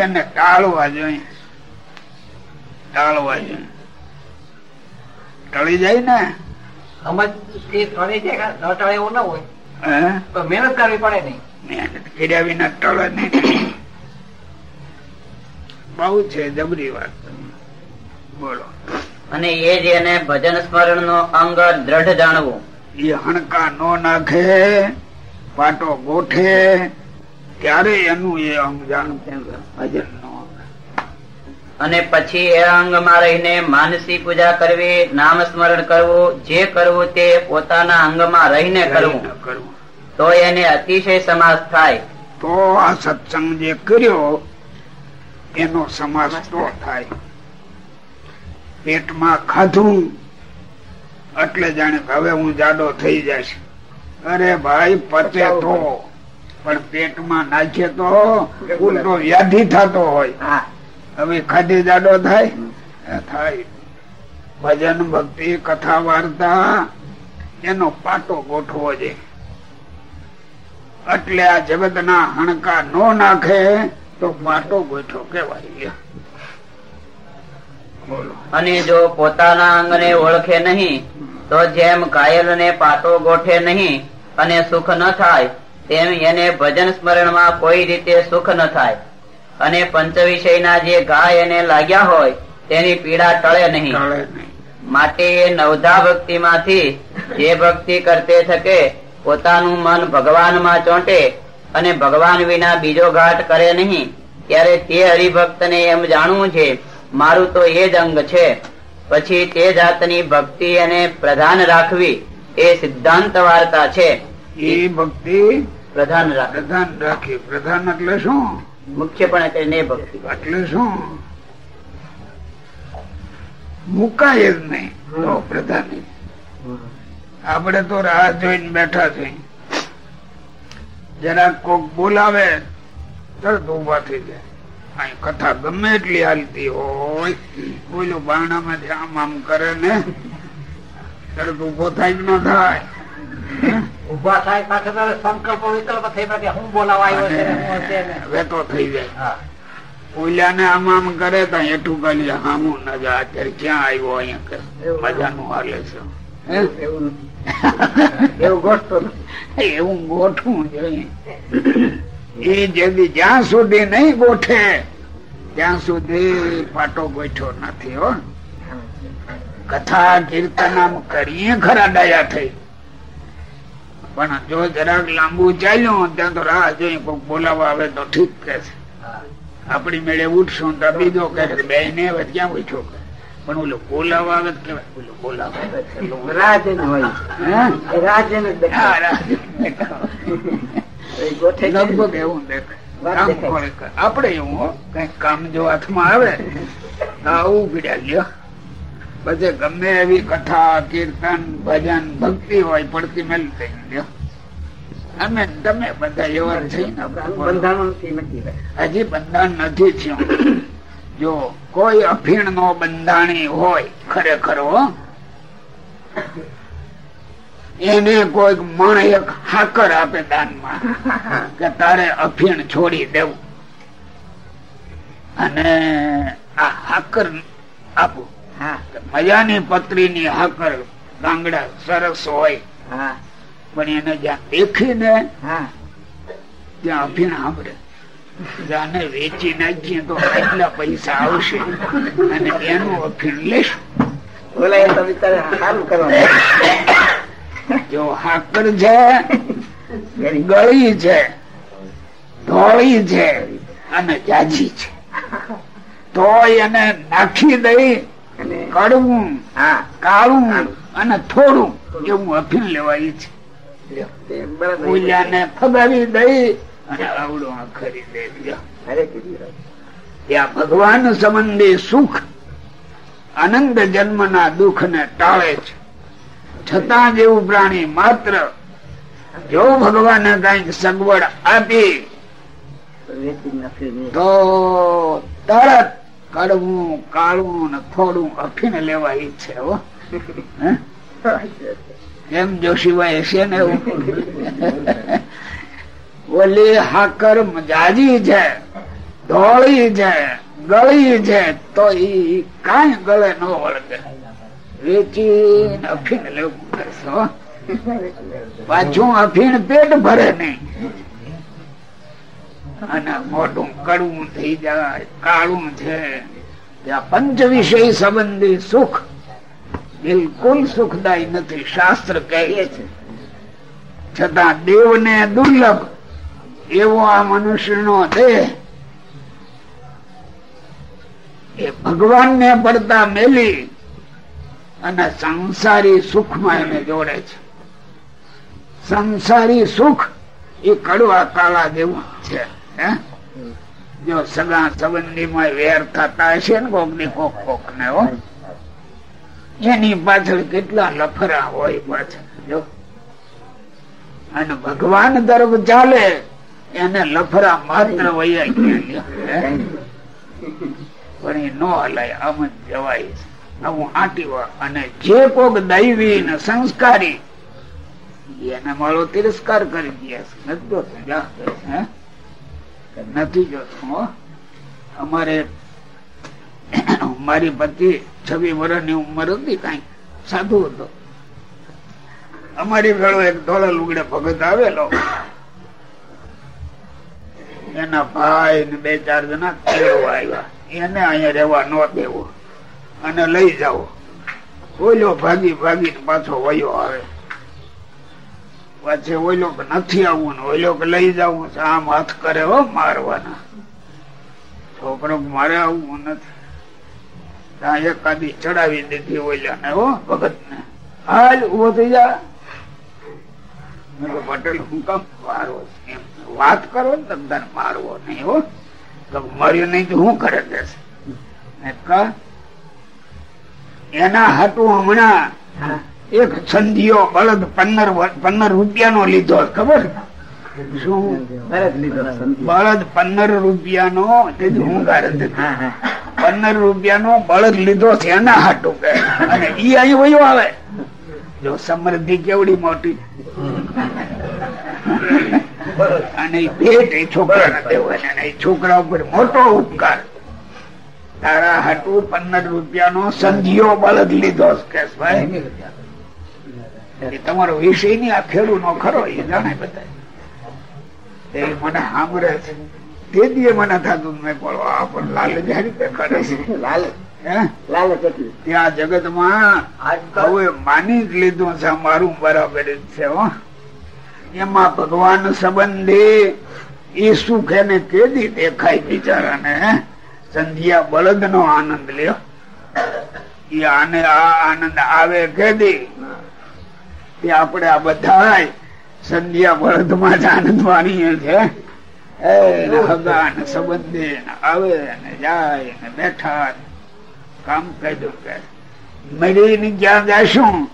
એને ટાળવા જોઈએ. ટાળવા જોઈએ. ટળી જાય ને? સમજથી જાય ન ટળે એવું ના હોય. હે? તો મહેનત કરવી પડે નહીં. મહેનત કર્યા વિના ટળે નહીં. બહુ છે જબરી વાત. બોલો. અને એ જ એને ભજન સ્મરણ નો અંગ દ્રઢ જાણવું. એ હણકા નો નાખે પાટો ગોઠે ત્યારે એનું એ અંગ જાણવું ભજન નો અને પછી એ અંગમાં રહીને માનસી પૂજા કરવી નામ સ્મરણ કરવું જે કરવું તે પોતાના અંગમાં રહીને કરવું. કરવું. તો એને અતિશય સમાસ થાય. તો આ સત્સંગ જે કર્યો એનો સમાસ તો થાય. પેટમાં ખાધું એટલે જાણે હવે હું જાડો થઈ જઈશ. અરે ભાઈ પચે તો. પણ પેટમાં નાખે તો ઉલટો વ્યાધિ થતો હોય. હવે ખાધી જાડો થાય? થાય. ભજન ભક્તિ કથા વાર્તા એનો પાટો ગોઠવો છે. એટલે આ જગત ના હણકા નો નાખે. તો માટો ગોઠો કેવાય અને જો પોતાના અંગને ઓળખે નહીં તો જેમ ઘાયલને પાટો ગોઠે નહીં અને સુખ ન થાય તેમ એને ભજન સ્મરણમાં કોઈ રીતે સુખ ન થાય. અને પંચ વિષયના જે ઘા એને લાગ્યા હોય તેની પીડા ટળે નહીં. નહીં. માટે એ નવધા ભક્તિ માંથી જે ભક્તિ કરતે થકે પોતાનું મન ભગવાનમાં ચોંટે અને ભગવાન વિના બીજો ઘાટ કરે નહીં ત્યારે તે હરિભક્તને એમ જાણવું છે મારું તો એ જ અંગ છે. પછી તે જાતની ભક્તિ અને પ્રધાન રાખવી એ સિદ્ધાંત વાર્તા છે. એ ભક્તિ પ્રધાન પ્રધાન રાખી. પ્રધાન એટલે શું? મુખ્યપણે કરીને ભક્તિ. એટલે શું? મુકાય જ નહીં. તો પ્રધાન. આપણે તો રાહ જોઈને બેઠા છે જરાક કોક બોલાવે તરત ઊભા થઈ જાય અહીં કથા ગમે એટલી હાલતી હોય બોલો બારણામાંથી આમ આમ કરે ને તરત ઊભો થાય ન થાય? ઊભા થાય પાછળ સંકલ્પ વિકલ્પ થઈ પછી હું બોલાવા આવ્યો છે. વેતો થઈ જાય. ઓલિયાને આમ આમ કરે તો એઠું કરી હામું ન જાય અત્યારે ક્યાં આવ્યો અહીંયા? મજાનું હાલે છે? એવું એવું ગોઠતો એવું ગોઠવું જોઈએ. એ જ્યાં સુધી નહીં ગોઠે ત્યાં સુધી પાટો ગોઠ્યો નથી હો. કથા કીર્તન કરીએ ખરા ડાયા થઈ. પણ જો જરાક લાંબુ ચાલ્યું ત્યાં તો રાહ જોઈ કોઈક બોલાવા આવે તો ઠીક કે છે. આપણી મેળે ઉઠશું તો બીજો કે બે ને ક્યાં ઉઠ્યો કે? પણ ઓલો બોલાવા આવે કેવાય? ઓલો. ઓલું- રાજન હોય. રાજન લગભગ એવું દેખાય. આપણે એવું કઈ કામ જો હાથમાં આવે આવું પીડ્યા લ્યો. પછી ગમે એવી કથા કીર્તન ભજન ભક્તિ હોય પડતી મેલ થઈ લ્યો. અને તમે બધા એવા. નથી હજી બંધાણ નથી થયું. જો કોઈ અફીણ નો બંધાણી હોય ખરેખર એને કોઈક મણ એક હાકર આપે દાનમાં કે તારે અફીણ છોડી દેવું. અને આ હાકર આપું. હા. મજાની પત્રીની હાકર ગાંગડા સરસ હોય હા. પણ એને જ્યાં દેખીને હા. ત્યાં અભિણ સાંભળે. જાને વેચી નાખીએ તો આટલા પૈસા આવશે? અને એનું અભિણ લેશું. બોલા તો બિચારા સારું કરવાનું. જો હાકર છે ગળી છે ધોળી છે અને જાજી છે. તો એને નાખી દઈ અને કડવું હા. કાળું અને થોડું એવું અફીણ લેવાય છે. ફગાવી દઈ અને આવડો દે કીધું ત્યાં ભગવાન સંબંધી સુખ આનંદ જન્મના દુઃખ ને ટાળે છે. છતાં જેવું પ્રાણી માત્ર જો ભગવાને કંઈક સગવડ આપી નથી તો તરત કડવું કાળવું ને થોડું અફીને લેવા ઈચ્છે હો. હે? એમ જોશીભાઈ છે ને એવું. ઓલી હાકર મજાજી છે, ધોળી છે, ગળી છે, તો એ કાંઈ ગળે ન વળગે. વેચી અફીણ લેવું કરશો પાછું અફીણ પેટ ભરે નહીં. અને મોઢું કડવું થઈ જાય, કાળું છે. ત્યાં પંચ વિષય સંબંધી સુખ, બિલકુલ સુખદાયી નથી. શાસ્ત્ર કહે છે, છતાં દેવને દુર્લભ એવો આ મનુષ્યનો દેહ એ ભગવાનને પડતા મેલી અને સંસારી સુખમાં એને જોડે છે. સંસારી સુખ એ કડવા કાળા જેવું છે જો સગા સંબંધીમાં વેર થતા હશે ને કોકની કોક કોક ને હો? એની પાછળ કેટલા લફરા હોય પાછળ, જો? અને ભગવાન તરફ ચાલે એને લફરા માત્ર ગયા પણ એ નો હલાય, આમ જ જવાય આવું આટીવા અને જે કોક દૈવી ને સંસ્કારી, એને મારો તિરસ્કાર કરી દે નથી જોતો જા નથી જોતો. અમારે મારી પતિ છવ્વીસ વર્ષની ઉંમર હતી કઈ. સાધુ હતો. અમારી વેળો એક ધોળા લુગડે ભગત આવેલો. એના ભાઈ ને બે ચાર જણા તેડવા આવ્યા એને અહીંયા રહેવા ન દેવો. અને લઈ જાઓ. ઓલો ભાગી ભાગી પાછો વયો આવે. પાછે ઓલો કે નથી આવવું ને ઓલો કે લઈ જવું આમ હાથ કરે હો મારવાના. છોકરો મારે આવવું નથી. ત્યાં એકાદી ચડાવી દીધી ઓલા ને હો ભગત ને હાલ ઊભો થઈ જા. પટેલ, હું કામ મારો છે? વાત કરો ને મારવો નહીં હો. તો માર્યો નહીં તો હું કરે દેશે એના હાટું હમણાં એક સંધિયો બળદ પંદર પંદર રૂપિયાનો લીધો ખબર? શું? બળદ પંદર રૂપિયાનો તે હું. પંદર રૂપિયાનો બળદ લીધો છે એના હાટું કે. અને ઈ અહીં વયો આવે. જો સમૃદ્ધિ કેવડી મોટી. અને એ છોકરાને અને એ છોકરા ઉપર મોટો ઉપકાર. તારા હાટું પંદર રૂપિયાનો સંધિયો બળદ લીધો તમારો વિષયની આ ખેડૂ નો ખરો એ જાણે બધા એ મને સાંભળે છે. તે દીએ મને થતું મેં બોલો આ પણ લાલ જ રીતે કરે છે. લાલ. હે? લાલ કેટલી. ત્યાં જગતમાં માની જ લીધું છે મારું બરાબર છે હો. એમાં ભગવાન સંબંધી એ સુખ એને કેદી દેખાય બિચારાને ને સંધ્યા બળદ નો આનંદ લ્યો. એ આને આ આનંદ આવે કેદી? આપણે આ બધા સંધ્યા બળદમાં જ આનંદ માણીએ છે. ને ને સંબંધી આવે ને જાય ને બેઠા ને કામ કર્યું કે ને ક્યાં જાશું?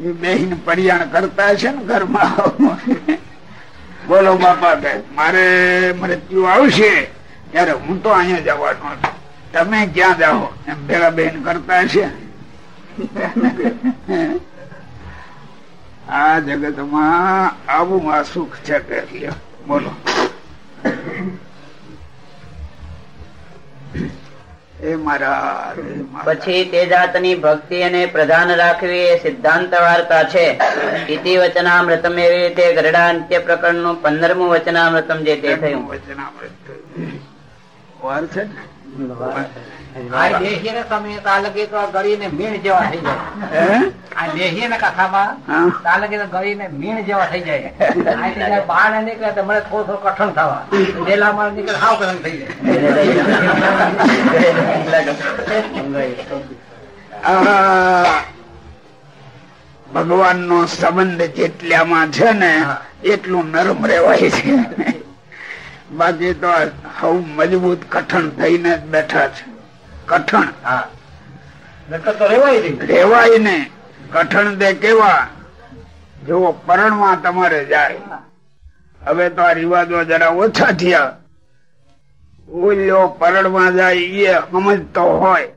એ પરિયાણ કરતા છે ને ઘરમાં. બોલો બાપા કે મારે મૃત્યુ આવશે ત્યારે હું તો અહીંયા જવાનો તમે ક્યાં જાઓ? એમ ભેગા બેન કરતા છે. આ જગતમાં આવું આ સુખ છે કે બોલો. પછી તે જાતની ભક્તિ અને પ્રધાન રાખવી એ સિદ્ધાંત વાર્તા છે. ઇતિ વચનામૃતમ એવી રીતે ગરડા અંત્ય પ્રકરણનું પંદરમું વચનામૃતમ જે તે થયું. વચનામૃત. વાર છે ને? આ દેહીએ ને સમયે તાલકી તો ગળીને મીણ જેવા થઈ જાય. આ દેહીએ ને કથામાં તાલકી તો ગળીને મીણ જેવા થઈ જાય. બહાર નીકળે તો મને થોડું થોડું કઠણ થવા. ડેલા માં નીકળે હાવ કઠણ થઈ જાય. ભગવાન નો સંબંધ જેટલામાં છે ને એટલું નરમ રેવાય છે. બાકી તો સૌ મજબૂત કઠણ થઈને બેઠા છે. કઠણ. હા. રેવાય ને કઠણ દે કેવા? જો પરણમાં તમારે જાય. હવે તો આ રિવાજો જરા ઓછા થયા. ઓલ્યો પરણમાં જાય એ સમજતો હોય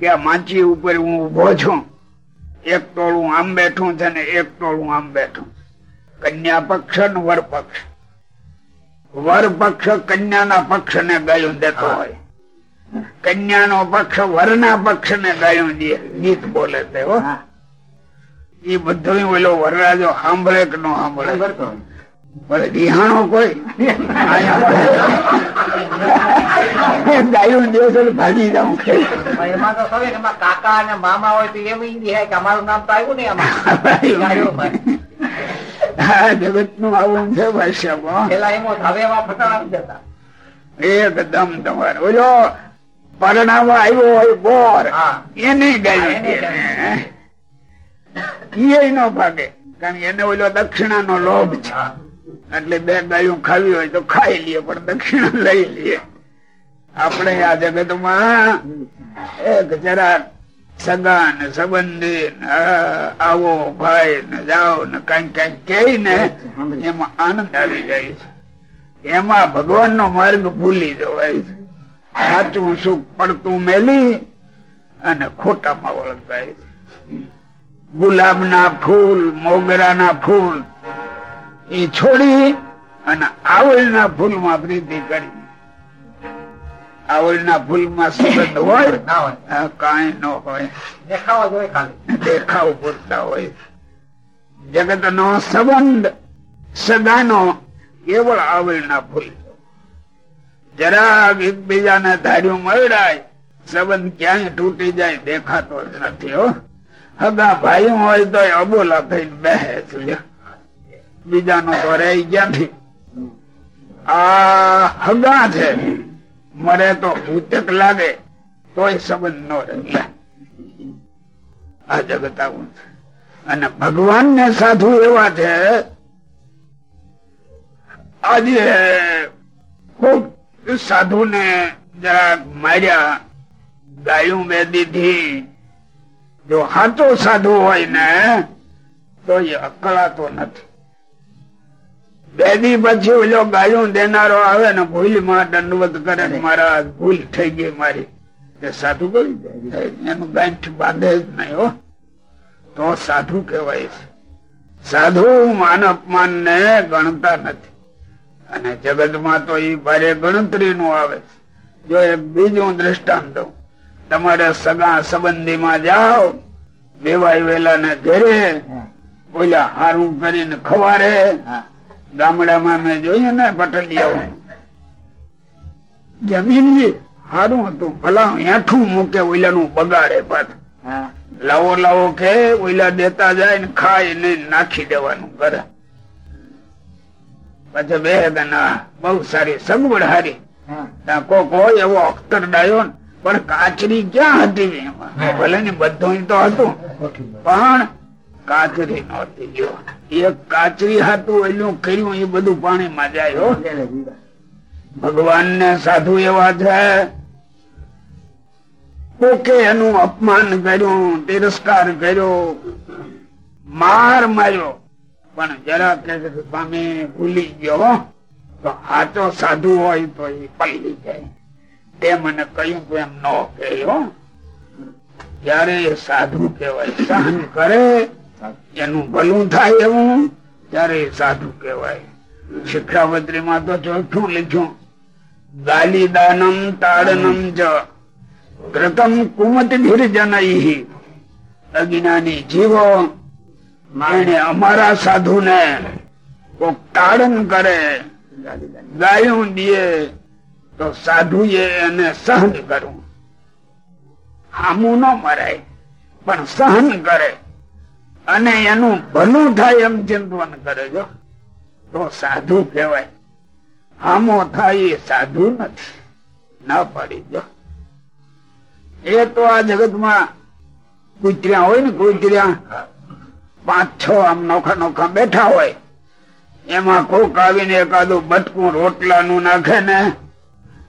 કે આ માછી ઉપર હું ઊભો છું. એક ટોળું આમ બેઠું છે ને એક ટોળું આમ બેઠું. કન્યા પક્ષ વર પક્ષ વર પક્ષ કન્યાના પક્ષ ને ગાયું દેતો હોય. કન્યાનો પક્ષ વરના પક્ષ ને ગાયું દે ગીત બોલે તે હો. એ બધું ઓલો વરરાજો સાંભળે કે ન સાંભળે? ભલે રિહાણો કોઈ? ગાયું દિવસ ભાગી જાઉં. એમાં તો કાકા અને મામા હોય તો એમ ઈ કહે કે અમારું નામ તો આવ્યું ને એમાં. આ જગતનું આવું છે એકદમ તમારે. ઓલો પરણાવા આવ્યો હોય બોર. એને ગાયું નો ભાગે. કારણ એને ઓલો દક્ષિણા નો લોભ છે. એટલે બે ગાયું ખાવી હોય તો ખાઈ લઈએ પણ દક્ષિણા લઈ લઈએ આપણે આ જગતમાં એક જરા સગા ને સંબંધી આવો ભાઈ, ને જાઓ, ને કઈ કઈ કે એમાં આનંદ આવી જાય છે. એમાં ભગવાન નો માર્ગ ભૂલી જવાય છે. સાચું સુખ પડતું મેલી અને ખોટામાં વળગાય છે. ગુલાબ ના ફૂલ મોગરા ના ફૂલ, એ છોડી અને આવળ ના ફૂલમાં પ્રીતિ કરી આવળ ના ફૂલમાં સુગંધ હોય. કાંઈ ન હોય. દેખાવા જોઈએ ખાલી. દેખાવ પૂરતા હોય. જગત નો સંબંધ સદાનો કેવળ આવડના ભૂલ. જરાક એકબીજાને ધાર્યું મળાય સંબંધ ક્યાંય તૂટી જાય દેખાતો જ નથી હો. હગા ભાઈ હોય તો અબોલા થઈને બેહે છે. બીજાનો તો રહી નથી આ હગા છે. મરે તો ભૂતક લાગે, તોય સંબંધ નો રહે. આ જગત આવું અને ભગવાન ને સાધુ એવા છે, આજે ખૂબ સાધુ ને જરા માર્યા, ગાયું બે દીધી. જો હાચો સાધુ હોય ને, તો એ અકળાતો નથી. બે દી પછી ઓલો ગાયું દેનારો આવે ને ભૂલમાં દંડવત કરે મારા ભૂલ થઈ ગઈ મારી. સાધુ કરી એનું ગાંઠ બાંધે જ નહીં હો. તો સાધુ કહેવાય છે. સાધુ માન અપમાન ને ગણતા નથી. અને જગતમાં તો એ ભારે ગણતરી નું આવે છે. જો એક બીજું દ્રષ્ટાંત દઉં. તમારે સગા સંબંધી માં જાઓ બેવાય વેલા ને ઘેરે બોલ્યા હારું કરીને ખવારે ગામડામાં મેં જોયું ને પટલિયાઓ જમીન સારું હતું. ભલા હેઠું મૂકે ઓલા નું બગાડે પાછું. લાવો લાવો કે ઓલા દેતા જાય ને ખાય ને નાખી દેવાનું કરે પછી બે ના બહુ સારી સગવડ હારી. કોક હોય એવો અખ્તર ડાયો ને પણ કાચરી ક્યાં હતી એમાં? ભલે ને બધું તો હતું પણ કાચરી નહોતી જો એક કાચરી હતું એનું કર્યું, એ બધું પાણીમાં જાય ભગવાન ને સાધુ એવા છે. કોકે એનું અપમાન કર્યું, તિરસ્કાર કર્યો, માર માર્યો. પણ જરા કે સ્વામી, ભૂલી ગયો. તો સાચો સાધુ હોય તો એ પલળી જાય. તે મને કહ્યું, તું એમ ન કહ્યું ત્યારે એ સાધુ કહેવાય, સહન કરે. એનું ભલું થાય એવું ત્યારે સાધુ કહેવાય. શિક્ષાપત્રી માં તો ચોખ્ખું લખ્યું ગાલી દાનમ તાડનમ જ. કૃતમ કુમત ભીરજનઈ અજ્ઞાની જીવો, માણે અમારા સાધુ ને કોક તાડન કરે, ગાયું દે તો સાધુ એને સહન કરવું હામું ન મરાય, પણ સહન કરે. અને એનું ભલું થાય એમ ચિંતવન કરે જો તો સાધુ કહેવાય હામો થાય એ સાધુ નથી. ના પાડી જો એ તો આ જગતમાં કુતર્યા હોય ને, કુતર્યા, પાંચ છ આમ નોખા નોખા બેઠા હોય, એમાં કોક આવીને એકાદું બટકું રોટલાનું નાખે ને,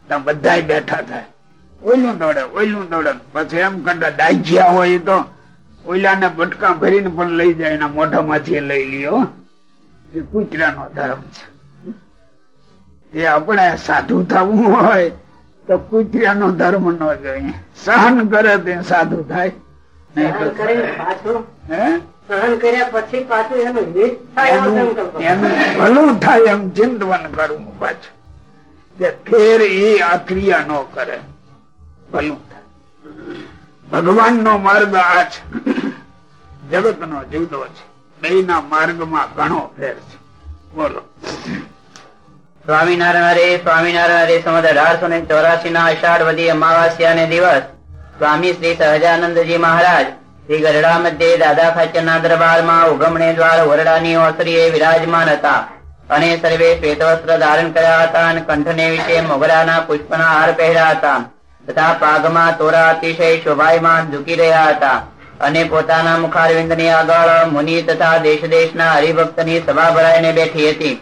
તો બધા બેઠા થાય. ઓઈલું દોડે ઓઈલું દોડે. પછી એમ કરતા ડાજ્યા હોય તો ઓઈલાને બટકા ભરીને પણ લઈ જાય એના મોઢામાંથી લઈ લ્યો. એ કૂતરાનો ધર્મ છે. એ આપણે સાધુ થવું હોય તો કૂતરાનો ધર્મ ન જોઈએ. સહન કરે તે સાધુ થાય. ભલું થાય એમ ચિંતવન કરવું પાછું. ફેર એ આ ક્રિયા ન કરે. ભલું. ભગવાન નો માર્ગ આ છે. જગત નો જુદો છે. બે ના માર્ગમાં ઘણો ફેર છે. બોલો. સ્વામિનારાયણ સ્વામિનારાયણ હરે સમદ અઢારસો ને ચોરાશી ના અષાઢ વધી અમાવાસ્યા ને દિવસ. સ્વામી શ્રી સહજાનંદજી મહારાજ, શ્રી ગરડા મધ્યે દાદા ખાચર ના દરબારમાં ઉગમણે દ્વાર ઓરડાની ઓસરીએ વિરાજમાન હતા. અને સર્વે શ્વેતવસ્ત્ર ધારણ કર્યા હતા અને કંઠને વિશે મોગરાના પુષ્પના હાર પહેર્યા હતા. તથા પાગમાં તોરા અતિશય શોભાયમાન ઝૂકી રહ્યા હતા. અને પોતાના મુખારવિંદની આગળ મુનિ તથા દેશ દેશના હરિભક્તની સભા ભરાઈને બેઠી હતી.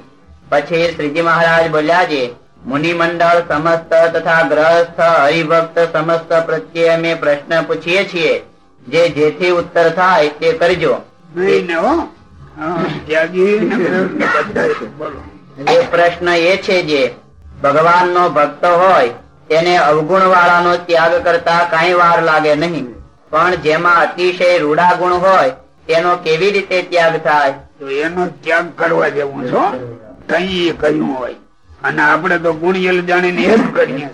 પછી શ્રીજી મહારાજ બોલ્યા છે મુનિ મંડળ સમસ્ત તથા ગ્રહસ્થ હરિભક્ત સમસ્ત પ્રત્યે અમે પ્રશ્ન પૂછીએ છીએ. જે જેથી ઉત્તર થાય તે કરજો. એ પ્રશ્ન એ છે જે ભગવાનનો ભક્ત હોય તેને અવગુણ વાળાનો ત્યાગ કરતા કઈ વાર લાગે નહીં. પણ જેમાં અતિશય રૂડા ગુણ હોય તેનો કેવી રીતે ત્યાગ થાય? તો એનો ત્યાગ કરવા જેવું છો કઈ એ કહ્યું હોય. અને આપણે તો ગુણિયલ જાણીને એ જ કરીએ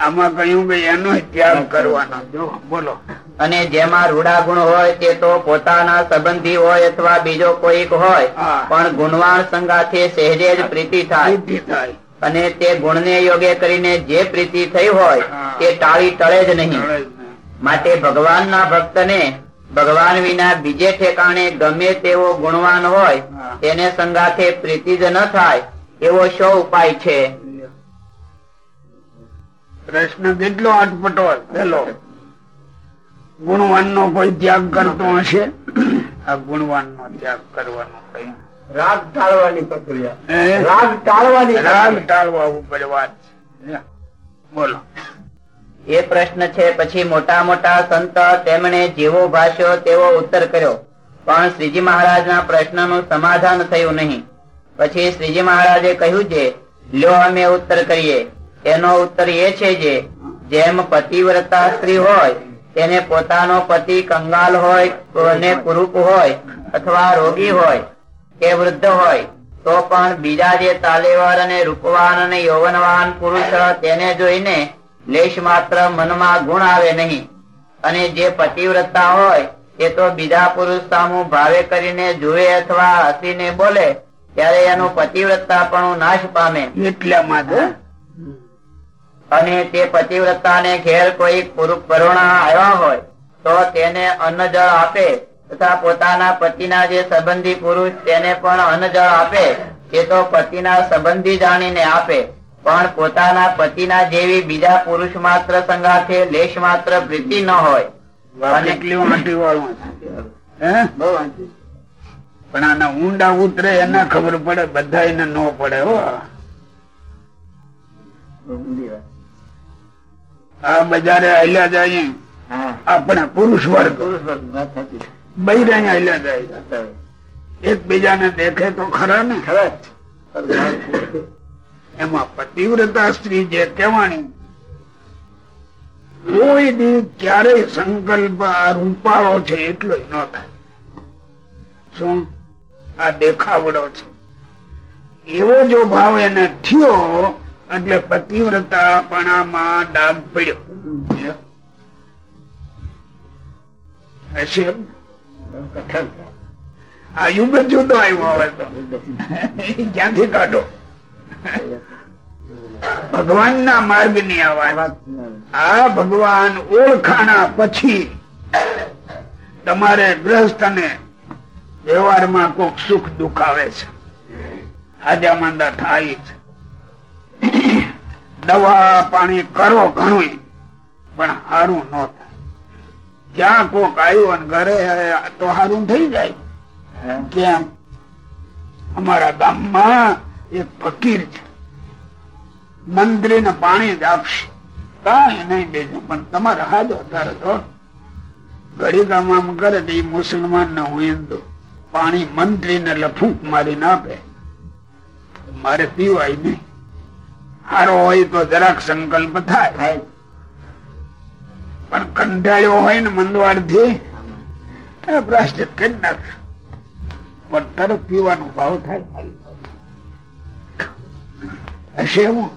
આમાં કહ્યું કે એનો ત્યાગ કરવાનો. જો બોલો. અને જેમાં રૂડા ગુણ હોય તે તો પોતાના સંબંધી હોય અથવા બીજો કોઈક હોય. પણ ગુણવાન સંગાથે સહેજે જ પ્રીતિ થાય. અને તે ગુણને યોગે કરીને જે પ્રીતિ થઈ હોય તે ટાળી ટળે જ નહીં. માટે ભગવાનના ભક્તને ભગવાન વિના બીજે ઠેકાણે ગમે તેવો ગુણવાન હોય તેને સંગાથે પ્રીતિ જ ન થાય એવો શો ઉપાય છે? પ્રશ્ન કેટલો અટપટો પેલો ગુણવાન નો કોઈ ત્યાગ કરતો હશે? આ ગુણવાન નો ત્યાગ કરવાનો કહ્યું રાગ ટાળવાની પ્રક્રિયા. રાગ ટાળવાની રાગ ટાળવા ઉપર વાત બોલો. એ પ્રશ્ન છે પછી મોટા મોટા સંત તેમણે જેવો ભાષ્યો તેવો ઉત્તર કર્યો. પણ શ્રીજી મહારાજના પ્રશ્નનું સમાધાન થયું નહીં. પછી શ્રીજી મહારાજે કહ્યું છે લ્યો અમે ઉત્તર કરીએ. એનો ઉત્તર એ છે જે જેમ પતિવ્રતા સ્ત્રી હોય તેને પોતાનો પતિ કંગાલ હોય અને કુરૂપ હોય અથવા રોગી હોય કે વૃદ્ધ હોય તો પણ બીજા જે તાલેવાર અને રૂપવાન અને યૌવનવાન પુરુષ તેને જોઈને લેશ માત્ર મનમાં ગુણ આવે નહીં. અને જે પતિવ્રતા હોય એ તો બીજા પુરુષ સામુ ભાવે કરીને જુએ અથવા હસીને બોલે ત્યારે એનું પતિવ્રતા પણ નાશ પામે. એટલા માટે? અને તે પતિવ્રતા ને ઘેર કોઈ કરુણા આવ્યા હોય તો તેને અન્ન જળ આપે. તથા પોતાના પતિના જે સંબંધી પુરુષ તેને પણ અન્નજળ આપે એ તો પતિના સંબંધી જાણીને આપે. પણ પોતાના પતિના જેવી બીજા પુરુષ માત્ર સંગાથે લેશ માત્ર પ્રીતિ ન હોય. પણ આના ઊંડા ઉતરે એને ખબર પડે બધા એને ન પડે હો. આ બજારે હાલ્યા જાય વર્ગ. પુરુષ વર્ગ એકબીજાને દેખે તો ખરા ને? એમાં પતિવ્રતા સ્ત્રી જે કહેવાની, કોઈ દી ક્યારેય સંકલ્પ રૂપાળો છે એટલો ન થાય. શું? આ દેખાવડો છે. એવો જો ભાવ એને થયો, એટલે પતિવ્રતા પણામાં ડાઘ પડ્યો. હશે? આ યુગ જુદો આવ્યો હવે ક્યાંથી કાઢો? ભગવાન ના માર્ગની આ ભગવાન ઓળખાણા પછી તમારે ગ્રસ્ત ને વ્યવહારમાં કોક સુખ દુઃખ આવે છે. હાજા માંદા થાય છે દવા પાણી કરો ઘણું પણ સારું ન થાય. જ્યાં કોક આવ્યું અને ઘરે તો સારું થઈ જાય. કેમ? અમારા ગામમાં એક ફકીર છે. મંદિર ને પાણી જ આપશે. કઈ નહીં બેજો પણ તમારે હાજો તારે તો. ઘડી કામ આમ કરે તો એ મુસલમાન ને હું હિન્દુ પાણી મંત્રી ને લફૂંક મારી આપે. મારે પીવાય નહીં. સારો હોય તો જરાક સંકલ્પ થાય. પણ કંટાળ્યો હોય ને મંદવાડથી પ્રાશ્ચિત કરી નાખશે પણ તરત પીવાનો ભાવ થાય. હશે એવું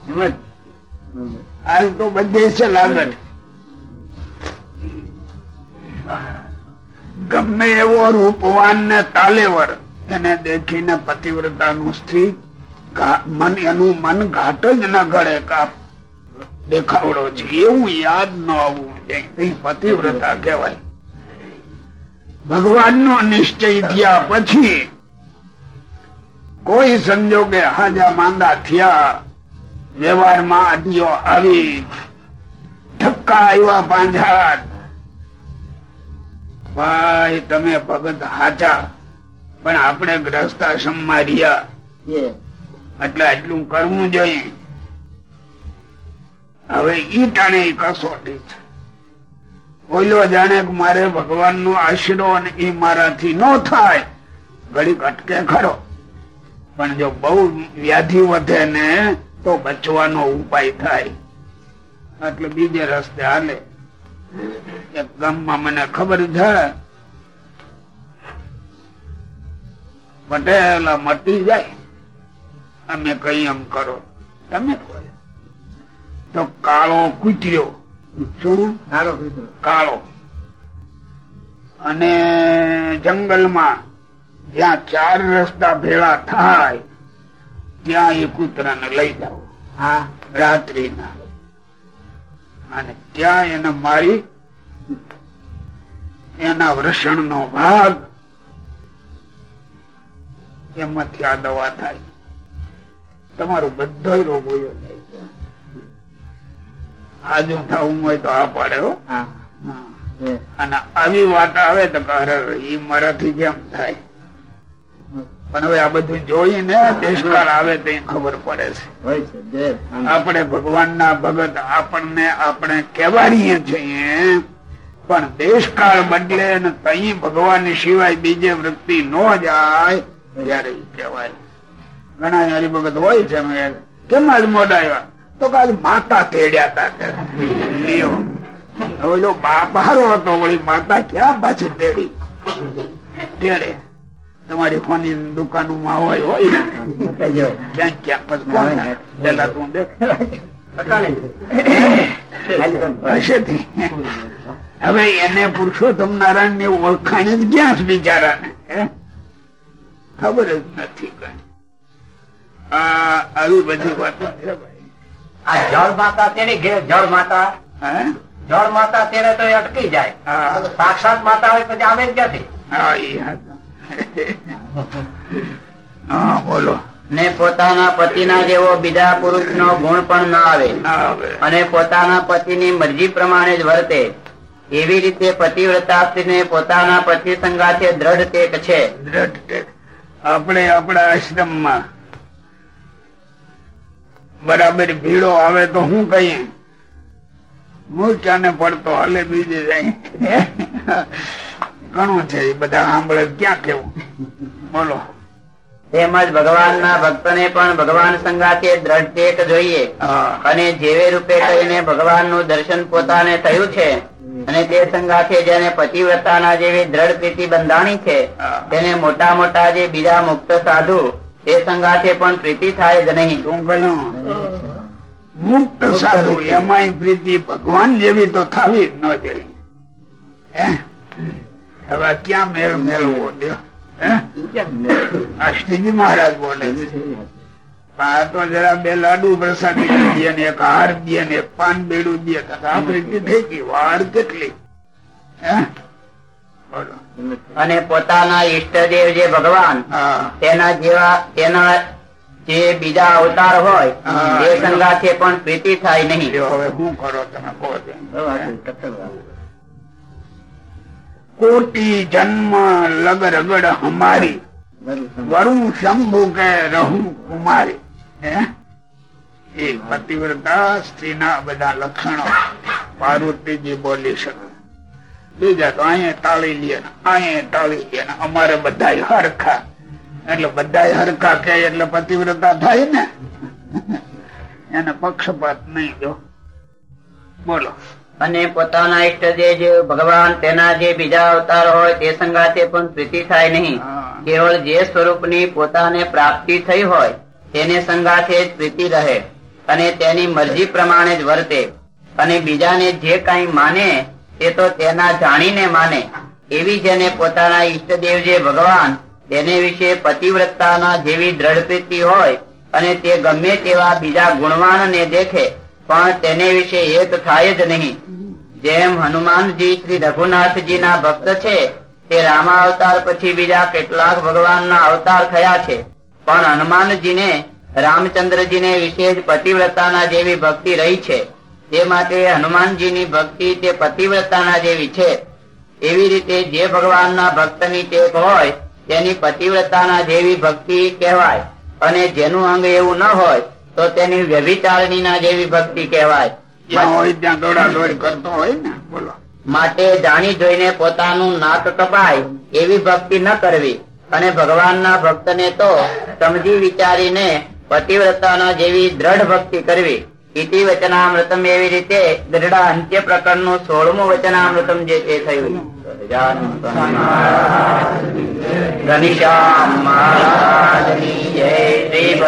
હાલ તો બધે છે લાગત ગમે એવો રૂપવાન ને તાલેવર, એને દેખીને પતિવ્રતા નું સ્ત્રી મન એનું મન ઘાટ જ ન ઘડે કા દેખાવડો છે. એવું યાદ ન આવવું પતિવ્રતા કહેવાય. ભગવાન નો નિશ્ચય થયા પછી કોઈ સંજોગે હાજા માંદા થયા વ્યવહારમાં અડીઓ આવી ઠપકા આવ્યા પાંજા. ભાઈ તમે ભગત હાચા પણ આપણે ગ્રસ્તાશ્રમમાં રહ્યા. એટલે આટલું કરવું જોઈએ. હવે ઈ ટાણે કસોટી છે. ઓલો જાણે મારે ભગવાન નો આશરો અને એ મારાથી ન થાય. ઘડીક અટકે ખરો. પણ જો બહુ વ્યાધિ વધે ને, તો બચવાનો ઉપાય થાય. એટલે બીજે રસ્તે હાલે. એક ગામમાં મને ખબર છે, પટેલ મટી જાય. અમે કઈ એમ કરો. તમે. તો કાળો કૂતર્યો. કાળો. અને જંગલમાં જ્યાં ચાર રસ્તા ભેળા થાય ત્યાં એ કૂતરાને લઈ જાઓ. રાત્રિના. અને ત્યાં એને મારી એના વૃષણ નો ભાગ એમાંથી આ દવા થાય. તમારો બધો રોગ છે. આજુ થવું હોય તો આ પડે હો. અને આવી વાત આવે તો ઈ મારાથી કેમ થાય? પણ હવે આ બધું જોઈને દેશકાળ આવે તો ખબર પડે છે. આપણે ભગવાન ના ભગત આપણને આપણે કેવાડીએ છીએ પણ દેશકાળ બદલે ને તઈ ભગવાન સિવાય બીજે વૃત્તિ ન જાય ત્યારે કેવાય કહેવાય. ઘણા હરિભગત હોય છે કેમ આજ મોડા આવ્યા તો કે માતા તેડ્યા તા ઓલો બાપ હારો હતો, વળી માતા ક્યાં પાછી તેડી? તેડે. તમારી ફોની દુકાનો માં હોય હોય ક્યાંક ક્યાંક? પેલા તું હશે. હવે એને પુરુષોત્તમ નારાયણ ને ઓળખાણ જ ક્યાં છે બિચારાને? ખબર જ નથી આવી બધી વાતો આ જળ માતા તેની ઘેર જળ માતા. જળ માતા તેને તો અટકી જાય. સાક્ષાત માતા હોય પછી આવે જ ક્યાંથી? હા, બોલો. ને પોતાના પતિના જેવો બીજા પુરુષ નો ગુણ પણ ન આવે. અને પોતાના પતિની મરજી પ્રમાણે જ વર્તે. એવી રીતે પતિવ્રતા પોતાના પતિ સંગાથે દ્રઢ ટેક છે. દ્રઢ ટેક. આપણે આપણા આશ્રમમાં બરાબર ભીડો આવે તો હું કહીએ? મૂર્છાને પડતો હાલે બીજે જાય. ઘણું છે એ બધા સાંભળે. ક્યાં કેવું? બોલો. તેમજ ભગવાનના ભક્તને પણ ભગવાન સંગાથે દ્રઢ જોઈએ. અને જેવે રૂપે કરીને ભગવાનનું દર્શન પોતાને થયું છે અને તે સંગાથે જેને પતિવ્રતાના જેવી દ્રઢ પ્રીતિ બંધાણી છે તેને મોટા મોટા જે બીજા મુક્ત સાધુ તે સંગાથે પણ પ્રીતિ થાય જ નહીં. શું કહ્યું મુક્ત સાધુ, એમાંય પ્રીતિ ભગવાન જેવી તો થવી જ ન જોઈએ. હવે ક્યાં મેળ મેળવો અષ્ટજી મહારાજ બોલે તો જરા બે લાડુ પ્રસાદી દે ને એક હાર દે ને એક પાન બેડું દે. તથા પ્રીતિ થઈ ગઈ. વાર કેટલી? હે? અને પોતાના ઈષ્ટદેવ જે ભગવાન તેના જેવા તેના જે બીજા અવતાર હોય એ સંગાથે પણ પ્રીતિ થાય નહીં. હવે શું કરો તમે કહો કોટી જન્મ લગ રગડ હમારી વરુણ શંભુ કે રહું કુમારી. હે? એ પતિવ્રતા સ્ત્રીના બધા લક્ષણો પાર્વતીજી બોલી શકે. બીજા તો અહીંયા તાળી લે અહીંયા તાળી લે અમારે બધા હરખા. એટલે બધા હરખા કે એટલે પતિવ્રતા થાય ને. એને પક્ષપાત નહીં જો બોલો. અને પોતાના ઈષ્ટદેવ જે ભગવાન તેના જે બીજા અવતાર હોય તે સંગાથે પણ પ્રીતિ થાય નહીં. કેવળ જે સ્વરૂપની પોતાને પ્રાપ્તિ થઈ હોય તેને સંગાથે જ પ્રીતિ રહે. અને તેની મરજી પ્રમાણે જ વર્તે. અને બીજાને જે કઈ માને તે તો તેના જાણીને માને. એવી જેને પોતાના ઈષ્ટદેવ જે ભગવાન, તેને વિશે પતિવ્રતાના જેવી દ્રઢ પ્રીતિ હોય અને તે ગમે તેવા બીજા ગુણવાનને દેખે, પણ તેને વિશે એક થાય જ નહીં. જેમ હનુમાનજી શ્રી રઘુનાથજીના ભક્ત છે, તે રામા અવતાર પછી બીજા કેટલાક ભગવાનના અવતાર થયા છે. પણ હનુમાનજીને રામચંદ્રજીને વિશેષ પતિવ્રતાના જેવી ભક્તિ રહી છે. તે માટે હનુમાનજીની ભક્તિ તે પતિવ્રતાના જેવી છે. એવી રીતે જે ભગવાનના ભક્તની ટેક હોય તેની પતિવ્રતાના જેવી ભક્તિ કહેવાય. અને જેનું અંગ એવું ન હોય તો તેની વ્યભિચારણીના જેવી ભક્તિ કહેવાય. કરતો હોય ને બોલો. માટે જાણી જોઈને પોતાનું નાક કપાય એવી ભક્તિ ન કરવી. અને ભગવાનના ભક્તને તો સમજી વિચારીને પતિવ્રતાના જેવી દ્રઢ ભક્તિ કરવી. ઇતિ વચનામૃતમ એવી રીતે દ્રઢ અંત્ય પ્રકરણનું સોળમું વચનામૃતમ જે તે થયું. ઘનશ્યામ મહારાજની જય શ્રી